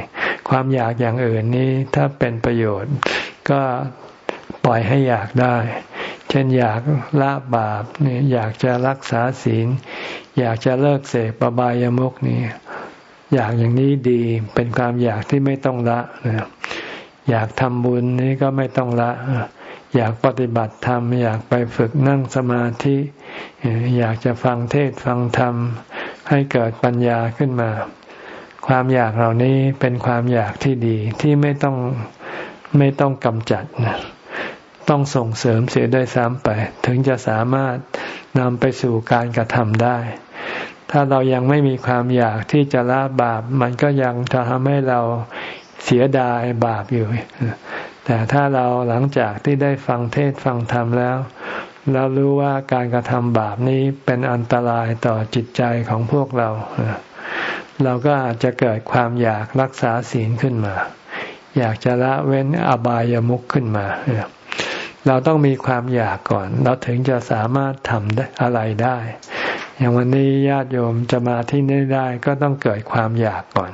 ความอยากอย่างอื่นนี้ถ้าเป็นประโยชน์ก็ ปล่อยให้อยากได้ เช่นอยากละบาปนี่อยากจะรักษาศีล อยากจะเลิกเสพบายามุกนี่อยากอย่างนี้ดีเป็นความอยากที่ไม่ต้องละนะอยากทำบุญนี้ก็ไม่ต้องละ อยากปฏิบัติธรรม อยากไปฝึกนั่งสมาธิ อยากจะฟังเทศฟังธรรม ให้เกิดปัญญาขึ้นมา ความอยากเหล่านี้เป็นความอยากที่ดีที่ไม่ต้องไม่ต้องกำจัดนะ ต้องส่งเสริมเสียด้วยซ้ำไป ถึงจะสามารถนำไปสู่การกระทำได้ ถ้าเรายังไม่มีความอยากที่จะละบาป มันก็ยังจะทำให้เราเสียดายบาปอยู่ แต่ถ้าเราหลังจากที่ได้ฟังเทศฟังธรรมแล้ว เรารู้ว่าการกระทำบาปนี้เป็นอันตรายต่อจิตใจของพวกเรา เราก็อาจจะเกิดความอยากรักษาศีลขึ้นมา อยากจะละเว้นอบายามุขขึ้นมา เราต้องมีความอยากก่อน เราถึงจะสามารถทำอะไรได้ อย่างวันนี้ญาติโยมจะมาที่นี่ได้ก็ต้องเกิดความอยากก่อน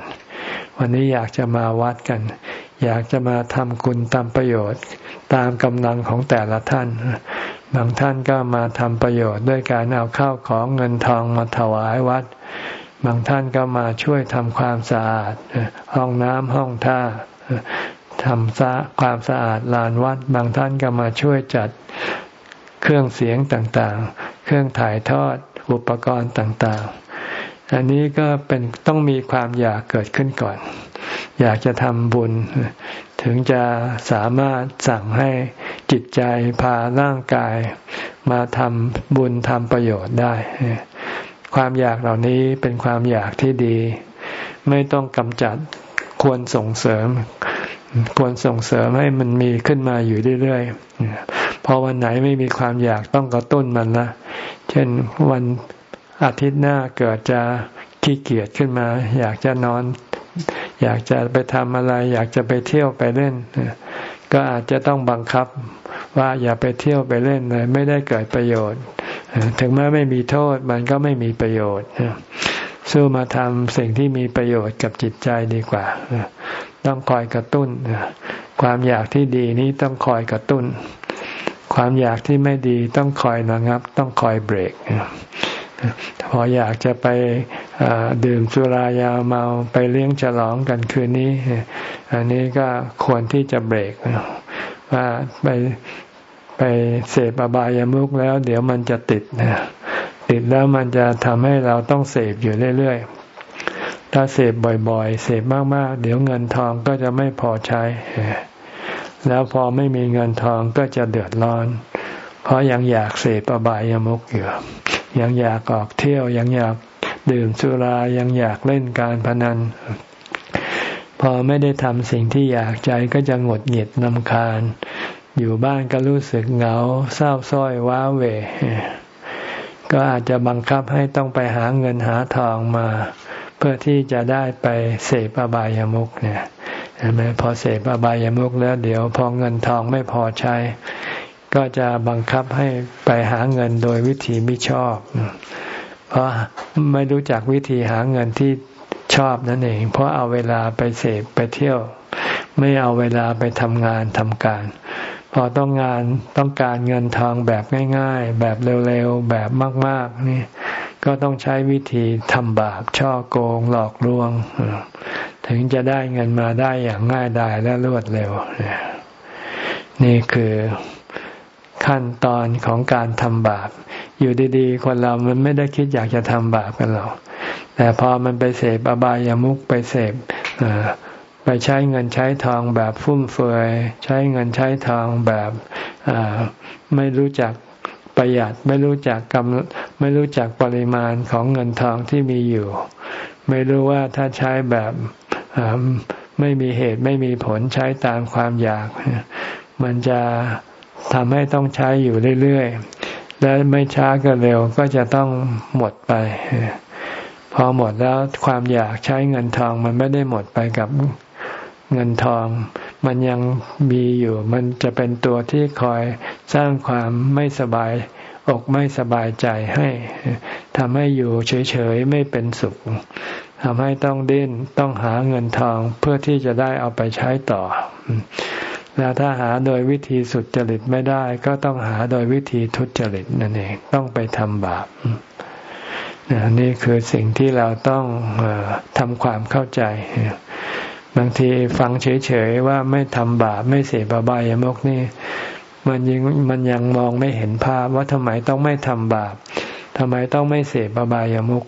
วันนี้อยากจะมาวัดกัน อยากจะมาทำคุณทำประโยชน์ตามกำลังของแต่ละท่าน บางท่านก็มาทำประโยชน์ด้วยการเอาข้าวของเงินทองมาถวายวัด บางท่านก็มาช่วยทำความสะอาด ห้องน้ำห้องท่า ทำสะความสะอาดลานวัด บางท่านก็มาช่วยจัดเครื่องเสียงต่างๆ เครื่องถ่ายทอดอุปกรณ์ต่างๆ อันนี้ก็เป็นต้องมีความอยากเกิดขึ้นก่อน อยากจะทำบุญ ถึงจะสามารถสั่งให้จิตใจพาร่างกาย มาทำบุญทำประโยชน์ได้ ความอยากเหล่านี้เป็นความอยากที่ดี ไม่ต้องกำจัดควรส่งเสริม ควรส่งเสริมให้มันมีขึ้นมาอยู่เรื่อยๆ พอวันไหนไม่มีความอยากต้องกระตุ้นมันนะเช่นวันอาทิตย์หน้าเกิดจะขี้เกียจขึ้นมา อยากจะนอน อยากจะไปทำอะไร อยากจะไปเที่ยวไปเล่น ก็อาจจะต้องบังคับว่าอย่าไปเที่ยวไปเล่นเลยไม่ได้เกิดประโยชน์ ถึงแม้ไม่มีโทษมันก็ไม่มีประโยชน์ สู้มาทำสิ่งที่มีประโยชน์กับจิตใจดีกว่า ต้องคอยกระตุ้น ความอยากที่ดีนี้ต้องคอยกระตุ้น ความอยากที่ไม่ดีต้องคอยระงับ ต้องคอยเบรกพออยากจะไปดื่มสุรายาเมาไปเลี้ยงฉลองกันคืนนี้ อันนี้ก็ควรที่จะเบรกว่าไปไปเสพอบายามุกแล้ว เดี๋ยวมันจะติดนะ ติดแล้วมันจะทำให้เราต้องเสพอยู่เรื่อยๆ ถ้าเสพบ่อยๆ เสพมากๆ เดี๋ยวเงินทองก็จะไม่พอใช้ แล้วพอไม่มีเงินทองก็จะเดือดร้อน เพราะยังอยากเสพอบายามุกอยู่ ยังอยากออกเที่ยว ยังอยากดื่มสุรา ยังอยากเล่นการพนัน พอไม่ได้ทำสิ่งที่อยากใจก็จะหงดหงิดนำคาญ อยู่บ้านก็รู้สึกเหงา เศร้าส้อยว้าเหว ก็อาจจะบังคับให้ต้องไปหาเงินหาทองมา เพื่อที่จะได้ไปเสพอบายามุกเนี่ยเห็นไหมพอเสพอบายามุกแล้ว เดี๋ยวพอเงินทองไม่พอใช้ ก็จะบังคับให้ไปหาเงินโดยวิธีไม่ชอบ เพราะไม่รู้จักวิธีหาเงินที่ชอบนั่นเอง เพราะเอาเวลาไปเสพไปเที่ยว ไม่เอาเวลาไปทำงานทำการ พอต้องงานต้องการเงินทองแบบง่าย ๆ แบบเร็วๆ แบบมาก ๆ นี่ก็ต้องใช้วิธีทำบาปช่อโกงหลอกลวง ถึงจะได้เงินมาได้อย่างง่ายดายและรวดเร็ว นี่คือขั้นตอนของการทำบาป อยู่ดีๆ คนเรามันไม่ได้คิดอยากจะทำบาปกันหรอก แต่พอมันไปเสพอบายามุกไปเสพ ใช้เงินใช้ทองแบบฟุ่มเฟือยใช้เงินใช้ทองแบบไม่รู้จักประหยัดไม่รู้จักกำไม่รู้จักปริมาณของเงินทองที่มีอยู่ ไม่รู้ว่าถ้าใช้แบบไม่มีเหตุไม่มีผลใช้ตามความอยาก มันจะทำให้ต้องใช้อยู่เรื่อยๆ และไม่ช้าก็เร็วก็จะต้องหมดไป พอหมดแล้วความอยากใช้เงินทองมันไม่ได้หมดไปกับ เงินทอง มันยังมีอยู่ มันจะเป็นตัวที่คอยสร้างความไม่สบายอกไม่สบายใจให้ทำให้อยู่เฉยๆไม่เป็นสุขทำให้ต้องดิ้นต้องหาเงินทองเพื่อที่จะได้เอาไปใช้ต่อ แล้วถ้าหาโดยวิธีสุดจริตไม่ได้ ก็ต้องหาโดยวิธีทุจริตนั่นเองต้องไปทำบาปนี่คือสิ่งที่เราต้องทำความเข้าใจ บางทีฟังเฉยๆว่าไม่ทำบาปไม่เสพบายามกนี่มันยังมันยังมองไม่เห็นภาพว่าทำไมต้องไม่ทำบาปทำไมต้องไม่เสพบายามุก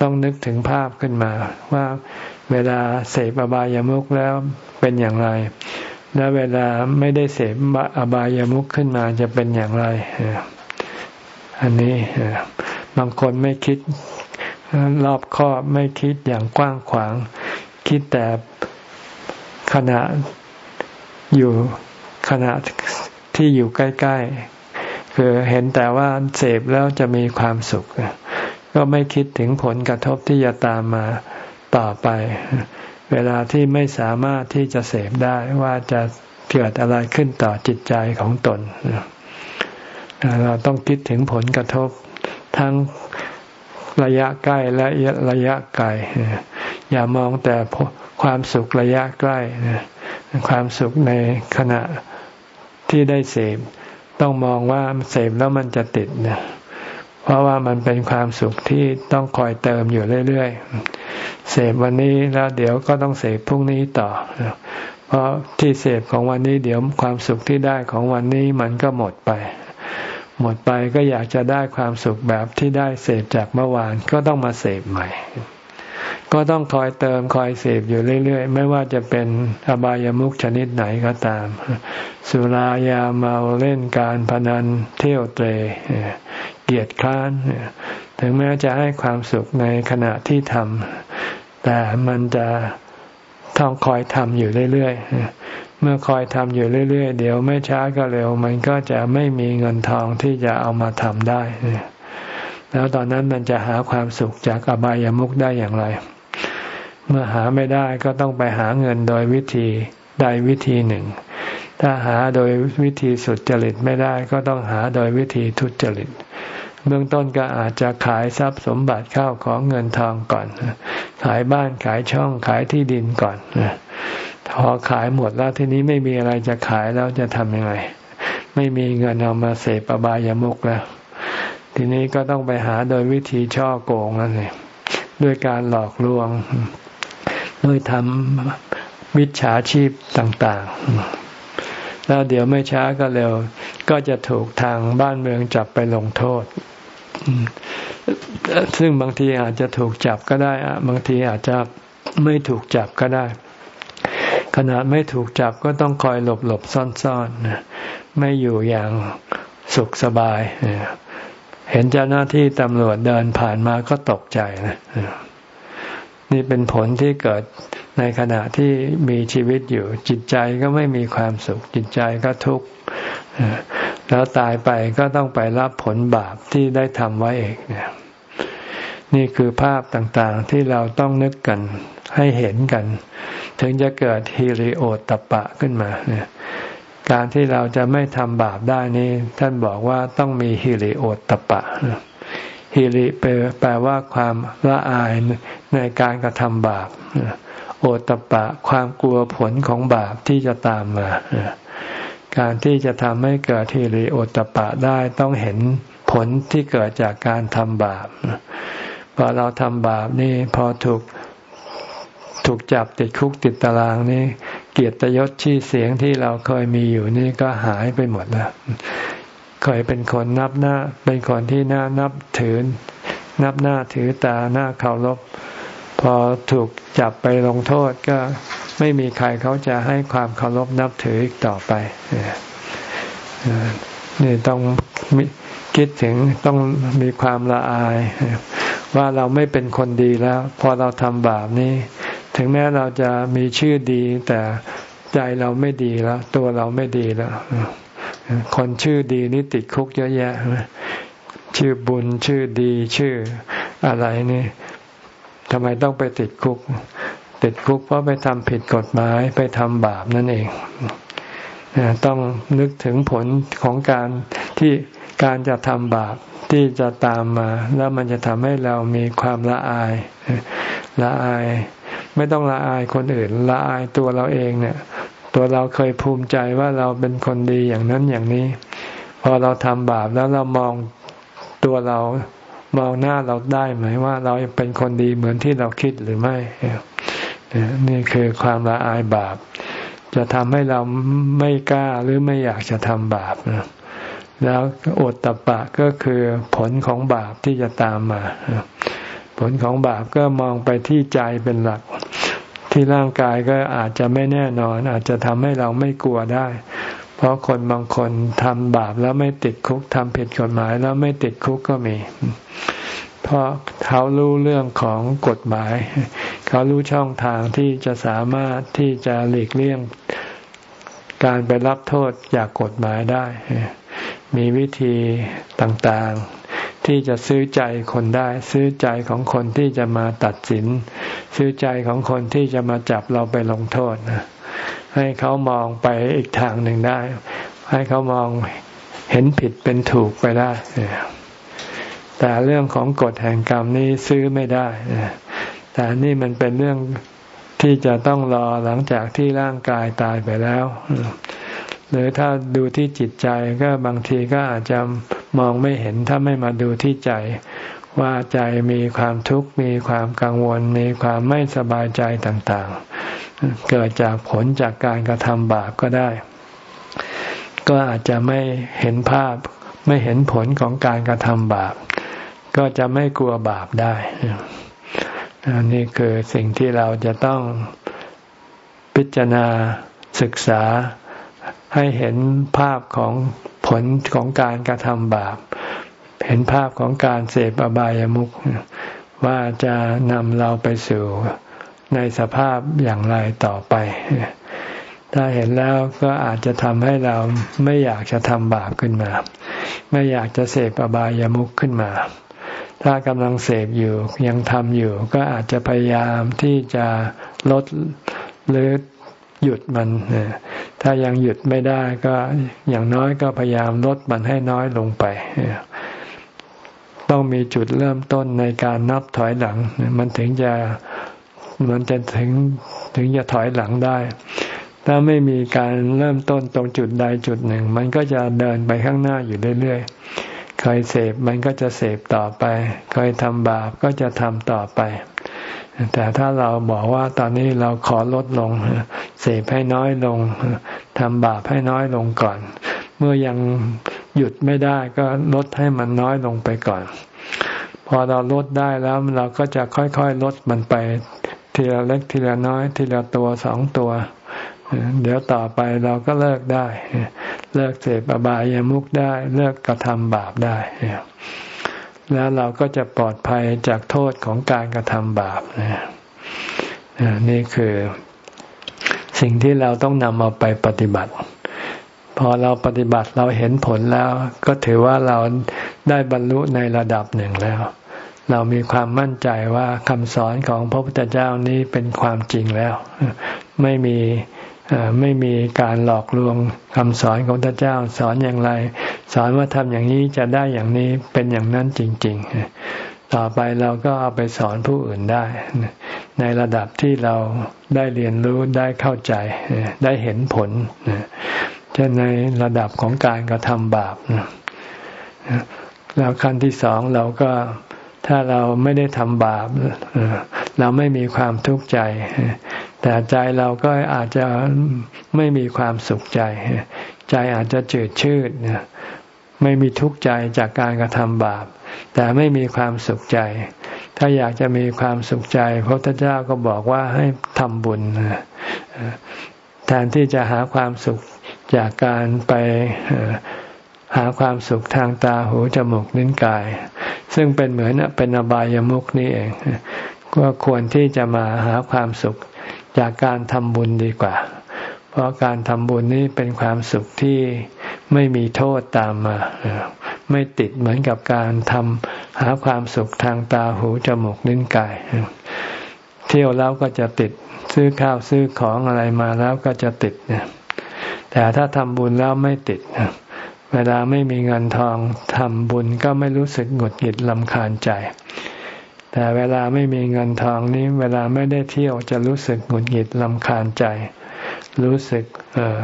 ต้องนึกถึงภาพขึ้นมา ว่าเวลาเสพอบายามุกแล้วเป็นอย่างไร และเวลาไม่ได้เสพอบายามุกขึ้นมาจะเป็นอย่างไร อันนี้บางคนไม่คิดรอบคอบไม่คิดอย่างกว้างขวาง คิดแต่ขณะอยู่ขณะที่อยู่ใกล้ ๆ คือเห็นแต่ว่าเสพแล้วจะมีความสุข ก็ไม่คิดถึงผลกระทบที่จะตามมาต่อไป เวลาที่ไม่สามารถที่จะเสพได้ว่าจะเกิดอะไรขึ้นต่อจิตใจของตน เราต้องคิดถึงผลกระทบทั้งระยะใกล้และระยะไกล อย่ามองแต่ความสุขระยะใกล้ความสุขในขณะที่ได้เสพต้องมองว่าเสพแล้วมันจะติดนะเพราะว่ามันเป็นความสุขที่ต้องคอยเติมอยู่เรื่อยๆ เสพวันนี้แล้วเดี๋ยวก็ต้องเสพพรุ่งนี้ต่อ เพราะที่เสพของวันนี้เดี๋ยวความสุขที่ได้ของวันนี้มันก็หมดไป หมดไปก็อยากจะได้ความสุขแบบที่ได้เสพจากเมื่อวานก็ต้องมาเสพใหม่ ก็ต้องคอยเติมคอยเสพอยู่เรื่อยๆ ไม่ว่าจะเป็นอบายามุขชนิดไหนก็ตาม สุรายาเมาเล่นการพนันเที่ยวเตะเกียรติค้าน ถึงแม้จะให้ความสุขในขณะที่ทำแต่มันจะต้องคอยทำอยู่เรื่อยๆ เมื่อคอยทำอยู่เรื่อยๆ เดี๋ยวไม่ช้าก็เร็ว มันก็จะไม่มีเงินทองที่จะเอามาทำได้ แล้วตอนนั้นมันจะหาความสุขจากอบายามุขได้อย่างไร เมื่อหาไม่ได้ก็ต้องไปหาเงินโดยวิธีใดวิธีหนึ่ง ถ้าหาโดยวิธีสุดจริตไม่ได้ก็ต้องหาโดยวิธีทุจริต เบื้องต้นก็อาจจะขายทรัพย์สมบัติเข้าของเงินทองก่อน ขายบ้านขายช่องขายที่ดินก่อนพอขายหมดแล้วทีนี้ไม่มีอะไรจะขายแล้วจะทำยังไง ไม่มีเงินเอามาเสพอบายามุกแล้ว ทีนี้ก็ต้องไปหาโดยวิธีช่อโกงนั่นเองด้วยการหลอกลวง ด้วยทำวิชาชีพต่างๆ แล้วเดี๋ยวไม่ช้าก็เร็ว ก็จะถูกทางบ้านเมืองจับไปลงโทษ ซึ่งบางทีอาจจะถูกจับก็ได้ บางทีอาจจะไม่ถูกจับก็ได้ ขนาดไม่ถูกจับก็ต้องคอยหลบหลบซ่อนๆ ไม่อยู่อย่างสุขสบายเห็นเจ้าหน้าที่ตำรวจเดินผ่านมาก็ตกใจนะนี่เป็นผลที่เกิดในขณะที่มีชีวิตอยู่ จิตใจก็ไม่มีความสุข จิตใจก็ทุกข์แล้วตายไปก็ต้องไปรับผลบาปที่ได้ทำไว้เองนี่คือภาพต่างๆที่เราต้องนึกกันให้เห็นกัน ถึงจะเกิดฮิริโอตปะขึ้นมาเนี่ย การที่เราจะไม่ทำบาปได้นี้ ท่านบอกว่าต้องมีฮิริโอตปะฮิริแปลว่าความละอายในการกระทำบาปโอตปะ ความกลัวผลของบาปที่จะตามมาการที่จะทำให้เกิดฮิริโอตปะได้ต้องเห็นผลที่เกิดจากการทำบาปพอเราทำบาปนี่พอถูกถูกจับติดคุกติดตารางนี่ เกียรติยศชื่อเสียงที่เราเคยมีอยู่นี่ก็หายไปหมดแล้ว เคยเป็นคนนับหน้า เป็นคนที่น่านับถือ นับหน้าถือตาหน้าเคารพ พอถูกจับไปลงโทษก็ไม่มีใครเขาจะให้ความเคารพนับถืออีกต่อไปนี่ต้องคิดถึงต้องมีความละอาย ว่าเราไม่เป็นคนดีแล้ว พอเราทำบาปนี้ ถึงแม้เราจะมีชื่อดีแต่ใจเราไม่ดีแล้ว ตัวเราไม่ดีแล้ว คนชื่อดีนี่ติดคุกเยอะแยะ ชื่อบุญชื่อดีชื่ออะไรนี่ทำไมต้องไปติดคุก ติดคุกเพราะไปทำผิดกฎหมายไปทำบาปนั่นเองต้องนึกถึงผลของการที่การจะทำบาปที่จะตามมา แล้วมันจะทำให้เรามีความละอายละอาย ไม่ต้องละอายคนอื่น ละอายตัวเราเองเนี่ย ตัวเราเคยภูมิใจว่าเราเป็นคนดีอย่างนั้นอย่างนี้ พอเราทำบาปแล้วเรามองตัวเรามองหน้าเราได้ไหมว่าเราเป็นคนดีเหมือนที่เราคิดหรือไม่ นี่คือความละอายบาป จะทำให้เราไม่กล้าหรือไม่อยากจะทำบาปนะแล้วอดตะปะก็คือผลของบาปที่จะตามมา ผลของบาปก็มองไปที่ใจเป็นหลัก ที่ร่างกายก็อาจจะไม่แน่นอน อาจจะทำให้เราไม่กลัวได้ เพราะคนบางคนทำบาปแล้วไม่ติดคุกทำผิดกฎหมายแล้วไม่ติดคุกก็มี เพราะเขารู้เรื่องของกฎหมาย เขารู้ช่องทางที่จะสามารถที่จะหลีกเลี่ยงการไปรับโทษจากกฎหมายได้ มีวิธีต่าง ที่จะซื้อใจคนได้ ซื้อใจของคนที่จะมาตัดสิน ซื้อใจของคนที่จะมาจับเราไปลงโทษนะให้เขามองไปอีกทางหนึ่งได้ ให้เขามองเห็นผิดเป็นถูกไปได้แต่เรื่องของกฎแห่งกรรมนี้ซื้อไม่ได้แต่นี่มันเป็นเรื่องที่จะต้องรอหลังจากที่ร่างกายตายไปแล้ว หรือถ้าดูที่จิตใจก็บางทีก็อาจจะ มองไม่เห็นถ้าไม่มาดูที่ใจ ว่าใจมีความทุกข์มีความกังวล มีความไม่สบายใจต่างๆ เกิดจากผลจากการกระทำบาปก็ได้ ก็อาจจะไม่เห็นภาพไม่เห็นผลของการกระทำบาป ก็จะไม่กลัวบาปได้นี่คือสิ่งที่เราจะต้องพิจารณาศึกษาให้เห็นภาพของ ผลของการกระทำบาป เห็นภาพของการเสพอบายามุขว่าจะนำเราไปสู่ในสภาพอย่างไรต่อไป ถ้าเห็นแล้วก็อาจจะทำให้เราไม่อยากจะทำบาปขึ้นมา ไม่อยากจะเสพอบายามุขขึ้นมา ถ้ากำลังเสพอยู่ยังทำอยู่ ก็อาจจะพยายามที่จะลดหรือ หยุดมันถ้ายังหยุดไม่ได้ก็อย่างน้อยก็พยายามลดมันให้น้อยลงไปต้องมีจุดเริ่มต้นในการนับถอยหลัง มันถึงจะมันจะถึงถึงจะถอยหลังได้ ถ้าไม่มีการเริ่มต้นตรงจุดใดจุดหนึ่ง มันก็จะเดินไปข้างหน้าอยู่เรื่อยๆเคยเสพมันก็จะเสพต่อไปเคยทำบาปก็จะทำต่อไป แต่ถ้าเราบอกว่าตอนนี้เราขอลดลง เสพให้น้อยลงทำบาปให้น้อยลงก่อน เมื่อยังหยุดไม่ได้ก็ลดให้มันน้อยลงไปก่อน พอเราลดได้แล้วเราก็จะค่อยๆลดมันไป ทีละเล็กทีละน้อย ทีละตัวสองตัว เดี๋ยวต่อไปเราก็เลิกได้ เลิกเสพอบายามุขได้ เลิกกระทำบาปได้ แล้วเราก็จะปลอดภัยจากโทษของการกระทำบาปนะนี่คือสิ่งที่เราต้องนำเอาไปปฏิบัติ พอเราปฏิบัติเราเห็นผลแล้ว ก็ถือว่าเราได้บรรลุในระดับหนึ่งแล้ว เรามีความมั่นใจว่าคำสอนของพระพุทธเจ้านี้เป็นความจริงแล้ว ไม่มี ไม่มีการหลอกลวงคำสอนของพระเจ้าสอนอย่างไร สอนว่าทำอย่างนี้จะได้อย่างนี้เป็นอย่างนั้นจริง ๆ ต่อไปเราก็เอาไปสอนผู้อื่นได้ ในระดับที่เราได้เรียนรู้ได้เข้าใจได้เห็นผลเช่นในระดับของการกระทำบาปแล้วขั้นที่สองเราก็ถ้าเราไม่ได้ทำบาปเราไม่มีความทุกข์ใจ แต่ใจเราก็อาจจะไม่มีความสุขใจ ใจอาจจะจืดชืดไม่มีทุกข์ใจจากการกระทำบาป แต่ไม่มีความสุขใจ ถ้าอยากจะมีความสุขใจพระพุทธเจ้าก็บอกว่าให้ทำบุญแทนที่จะหาความสุขจากการไปหาความสุขทางตาหูจมูกนิ้นกาย ซึ่งเป็นเหมือนเป็นอบายามุกนี่เองก็ควรที่จะมาหาความสุข จากการทำบุญดีกว่า เพราะการทำบุญนี้เป็นความสุขที่ไม่มีโทษตามมา ไม่ติดเหมือนกับการทำหาความสุขทางตาหูจมูกนิ้นกาย เที่ยวแล้วก็จะติดซื้อข้าวซื้อของอะไรมาแล้วก็จะติดแต่ถ้าทำบุญแล้วไม่ติด เวลาไม่มีเงินทองทำบุญก็ไม่รู้สึกหงุดหงิดลำคาญใจ แต่เวลาไม่มีเงินทองนี้ เวลาไม่ได้เที่ยวจะรู้สึกหงุดหงิดลำคาญใจ รู้สึกเออ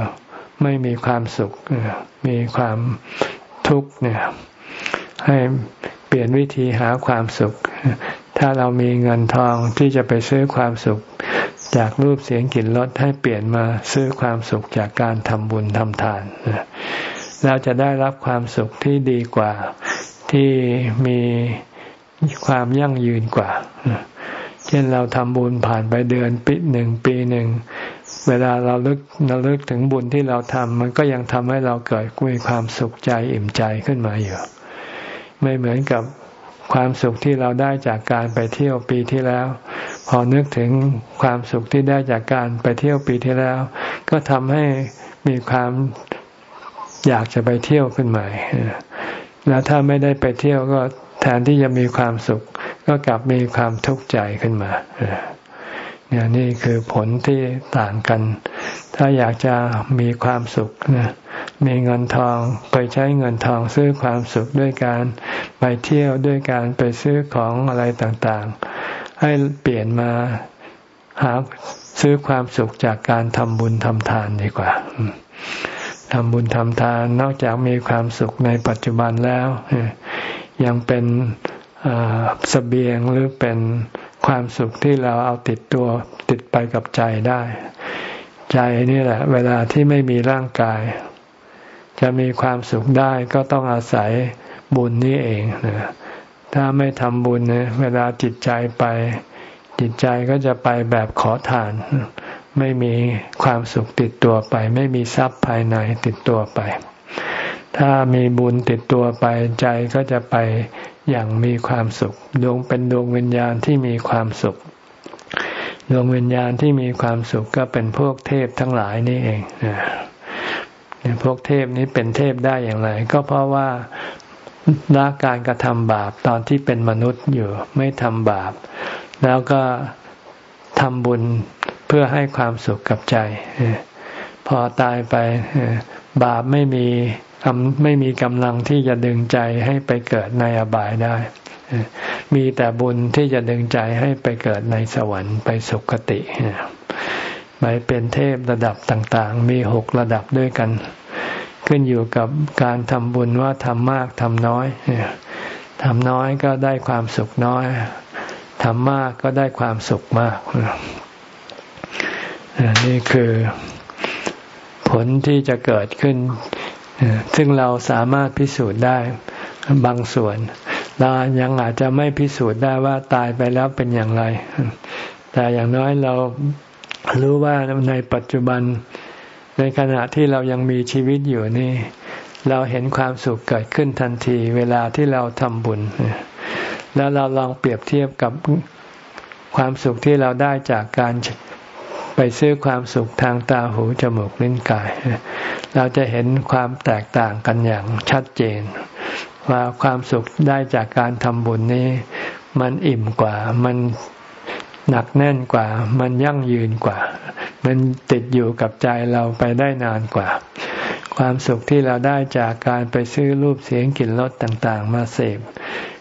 ไม่มีความสุข มีความทุกข์เนี่ย ให้เปลี่ยนวิธีหาความสุข ถ้าเรามีเงินทองที่จะไปซื้อความสุข จากรูปเสียงกลิ่นรสให้เปลี่ยนมาซื้อความสุขจากการทำบุญทำทานเราจะได้รับความสุขที่ดีกว่าที่มี ความยั่งยืนกว่า เช่นเราทำบุญผ่านไปเดือนปีหนึ่งปีหนึ่ง เวลาเราลึกเราลึกถึงบุญที่เราทำมันก็ยังทำให้เราเกิดมีความสุขใจอิ่มใจขึ้นมาอยู่ ไม่เหมือนกับความสุขที่เราได้จากการไปเที่ยวปีที่แล้ว พอนึกถึงความสุขที่ได้จากการไปเที่ยวปีที่แล้ว ก็ทำให้มีความอยากจะไปเที่ยวขึ้นใหม่แล้วถ้าไม่ได้ไปเที่ยวก็ แทนที่จะมีความสุข ก็กลับมีความทุกข์ใจขึ้นมาเนี่ยนี่คือผลที่ต่างกัน ถ้าอยากจะมีความสุขนะมีเงินทองไปใช้เงินทองซื้อความสุขด้วยการไปเที่ยวด้วยการไปซื้อของอะไรต่างๆ ให้เปลี่ยนมาหาซื้อความสุขจากการทำบุญทำทานดีกว่าทำบุญทำทานนอกจากมีความสุขในปัจจุบันแล้ว ยังเป็นสเสบียงหรือเป็นความสุขที่เราเอาติดตัวติดไปกับใจได้ ใจนี่แหละ เวลาที่ไม่มีร่างกาย จะมีความสุขได้ก็ต้องอาศัยบุญนี้เองนะถ้าไม่ทำบุญเนี่ยเวลาจิตใจไป จิตใจก็จะไปแบบขอทาน ไม่มีความสุขติดตัวไป ไม่มีทรัพย์ภายในติดตัวไป ถ้ามีบุญติดตัวไปใจก็จะไปอย่างมีความสุข ดวงเป็นดวงวิญญาณที่มีความสุข ดวงวิญญาณที่มีความสุขก็เป็นพวกเทพทั้งหลายนี่เองพวกเทพนี้เป็นเทพได้อย่างไร ก็เพราะว่าละการกระทำบาปตอนที่เป็นมนุษย์อยู่ไม่ทำบาป แล้วก็ทำบุญเพื่อให้ความสุขกับใจ พอตายไปบาปไม่มี ไม่มีกำลังที่จะดึงใจให้ไปเกิดในอบายได้ มีแต่บุญที่จะดึงใจให้ไปเกิดในสวรรค์ไปสุคติไปเป็นเทพระดับต่างๆ มีหกระดับด้วยกัน ขึ้นอยู่กับการทำบุญว่าทำมากทำน้อยทำน้อยก็ได้ความสุขน้อยทำมากก็ได้ความสุขมากนี่คือผลที่จะเกิดขึ้น ซึ่งเราสามารถพิสูจน์ได้บางส่วนเรายังอาจจะไม่พิสูจน์ได้ว่าตายไปแล้วเป็นอย่างไร แต่อย่างน้อยเรารู้ว่าในปัจจุบันในขณะที่เรายังมีชีวิตอยู่นี่ เราเห็นความสุขเกิดขึ้นทันทีเวลาที่เราทำบุญ แล้วเราลองเปรียบเทียบกับความสุขที่เราได้จากการ ไปซื้อความสุขทางตาหูจมูกลิ้นกาย เราจะเห็นความแตกต่างกันอย่างชัดเจน ว่าความสุขได้จากการทำบุญนี้ มันอิ่มกว่ามันหนักแน่นกว่า มันยั่งยืนกว่า มันติดอยู่กับใจเราไปได้นานกว่า ความสุขที่เราได้จากการไปซื้อรูปเสียงกลิ่นรสต่าง ๆ มาเสพ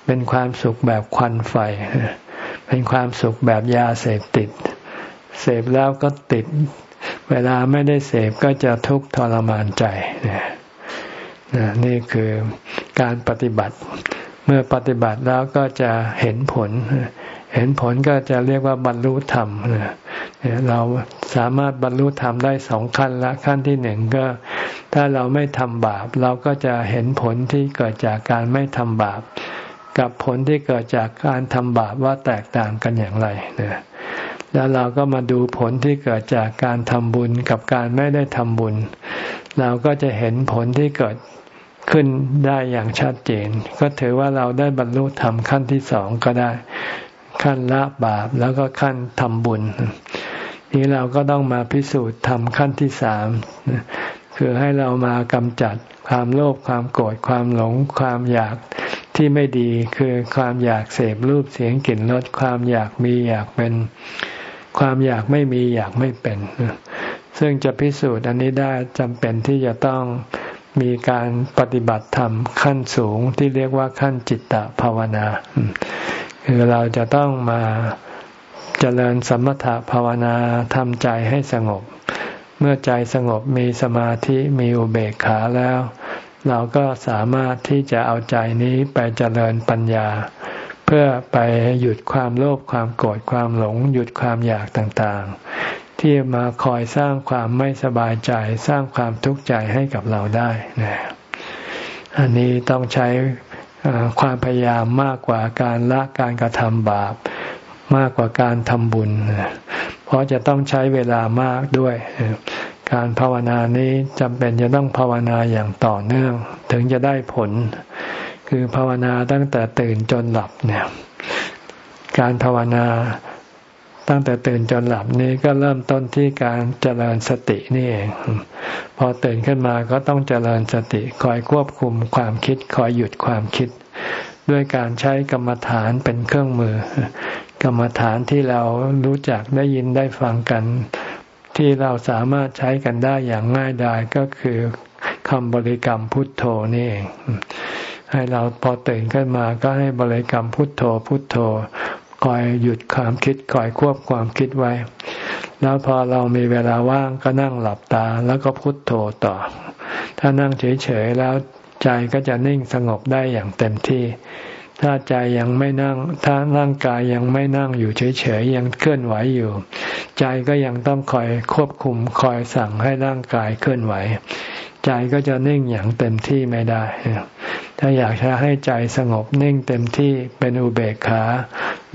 เป็นความสุขแบบควันไฟ เป็นความสุขแบบยาเสพติด เสพแล้วก็ติด เวลาไม่ได้เสพก็จะทุกข์ทรมานใจนี่คือการปฏิบัติ เมื่อปฏิบัติแล้วก็จะเห็นผล เห็นผลก็จะเรียกว่าบรรลุธรรมเราสามารถบรรลุธรรมได้สองขั้นละขั้นที่หนึ่งก็ถ้าเราไม่ทำบาป เราก็จะเห็นผลที่เกิดจากการไม่ทำบาป กับผลที่เกิดจากการทำบาปว่าแตกต่างกันอย่างไรนะ แล้วเราก็มาดูผลที่เกิดจากการทำบุญกับการไม่ได้ทำบุญ เราก็จะเห็นผลที่เกิดขึ้นได้อย่างชัดเจน ก็ถือว่าเราได้บรรลุธรรมขั้นที่สองก็ได้ ขั้นละบาปแล้วก็ขั้นทำบุญ นี้เราก็ต้องมาพิสูจน์ทำขั้นที่สามคือให้เรามากำจัดความโลภความโกรธความหลง ความอยากที่ไม่ดีคือความอยากเสพรูปเสียงกลิ่นรสความอยากมีอยากเป็น ความอยากไม่มีอยากไม่เป็น ซึ่งจะพิสูจน์อันนี้ได้จำเป็นที่จะต้องมีการปฏิบัติธรรมขั้นสูงที่เรียกว่าขั้นจิตตภาวนา คือเราจะต้องมาเจริญสมถภาวนาทำใจให้สงบ เมื่อใจสงบมีสมาธิมีอุเบกขาแล้ว เราก็สามารถที่จะเอาใจนี้ไปเจริญปัญญา เพื่อไปหยุดความโลภความโกรธความหลง หยุดความอยากต่างๆ ที่มาคอยสร้างความไม่สบายใจสร้างความทุกข์ใจให้กับเราได้นะอันนี้ต้องใช้ความพยายามมากกว่าการละการกระทำบาป มากกว่าการทำบุญ เพราะจะต้องใช้เวลามากด้วย การภาวนานี้จำเป็นจะต้องภาวนาอย่างต่อเนื่อง ถึงจะได้ผล คือภาวนาตั้งแต่ตื่นจนหลับเนี่ย การภาวนาตั้งแต่ตื่นจนหลับนี้ก็เริ่มต้นที่การเจริญสตินี่เอง พอตื่นขึ้นมาก็ต้องเจริญสติคอยควบคุมความคิดคอยหยุดความคิด ด้วยการใช้กรรมฐานเป็นเครื่องมือ กรรมฐานที่เรารู้จักได้ยินได้ฟังกัน ที่เราสามารถใช้กันได้อย่างง่ายดายก็คือคำบริกรรมพุทโธนี่เอง ให้เราพอตื่นขึ้นมาก็ให้บริกรรมพุทโธพุทโธคอยหยุดความคิดคอยควบความคิดไว้ แล้วพอเรามีเวลาว่างก็นั่งหลับตาแล้วก็พุทโธต่อ ถ้านั่งเฉยๆแล้วใจก็จะนิ่งสงบได้อย่างเต็มที่ ถ้าใจยังไม่นั่ง ถ้าร่างกายยังไม่นั่งอยู่เฉยๆยังเคลื่อนไหวอยู่ ใจก็ยังต้องคอยควบคุมคอยสั่งให้ร่างกายเคลื่อนไหว ใจก็จะนิ่งอย่างเต็มที่ไม่ได้ ถ้าอยากจะให้ใจสงบนิ่งเต็มที่เป็นอุเบกขา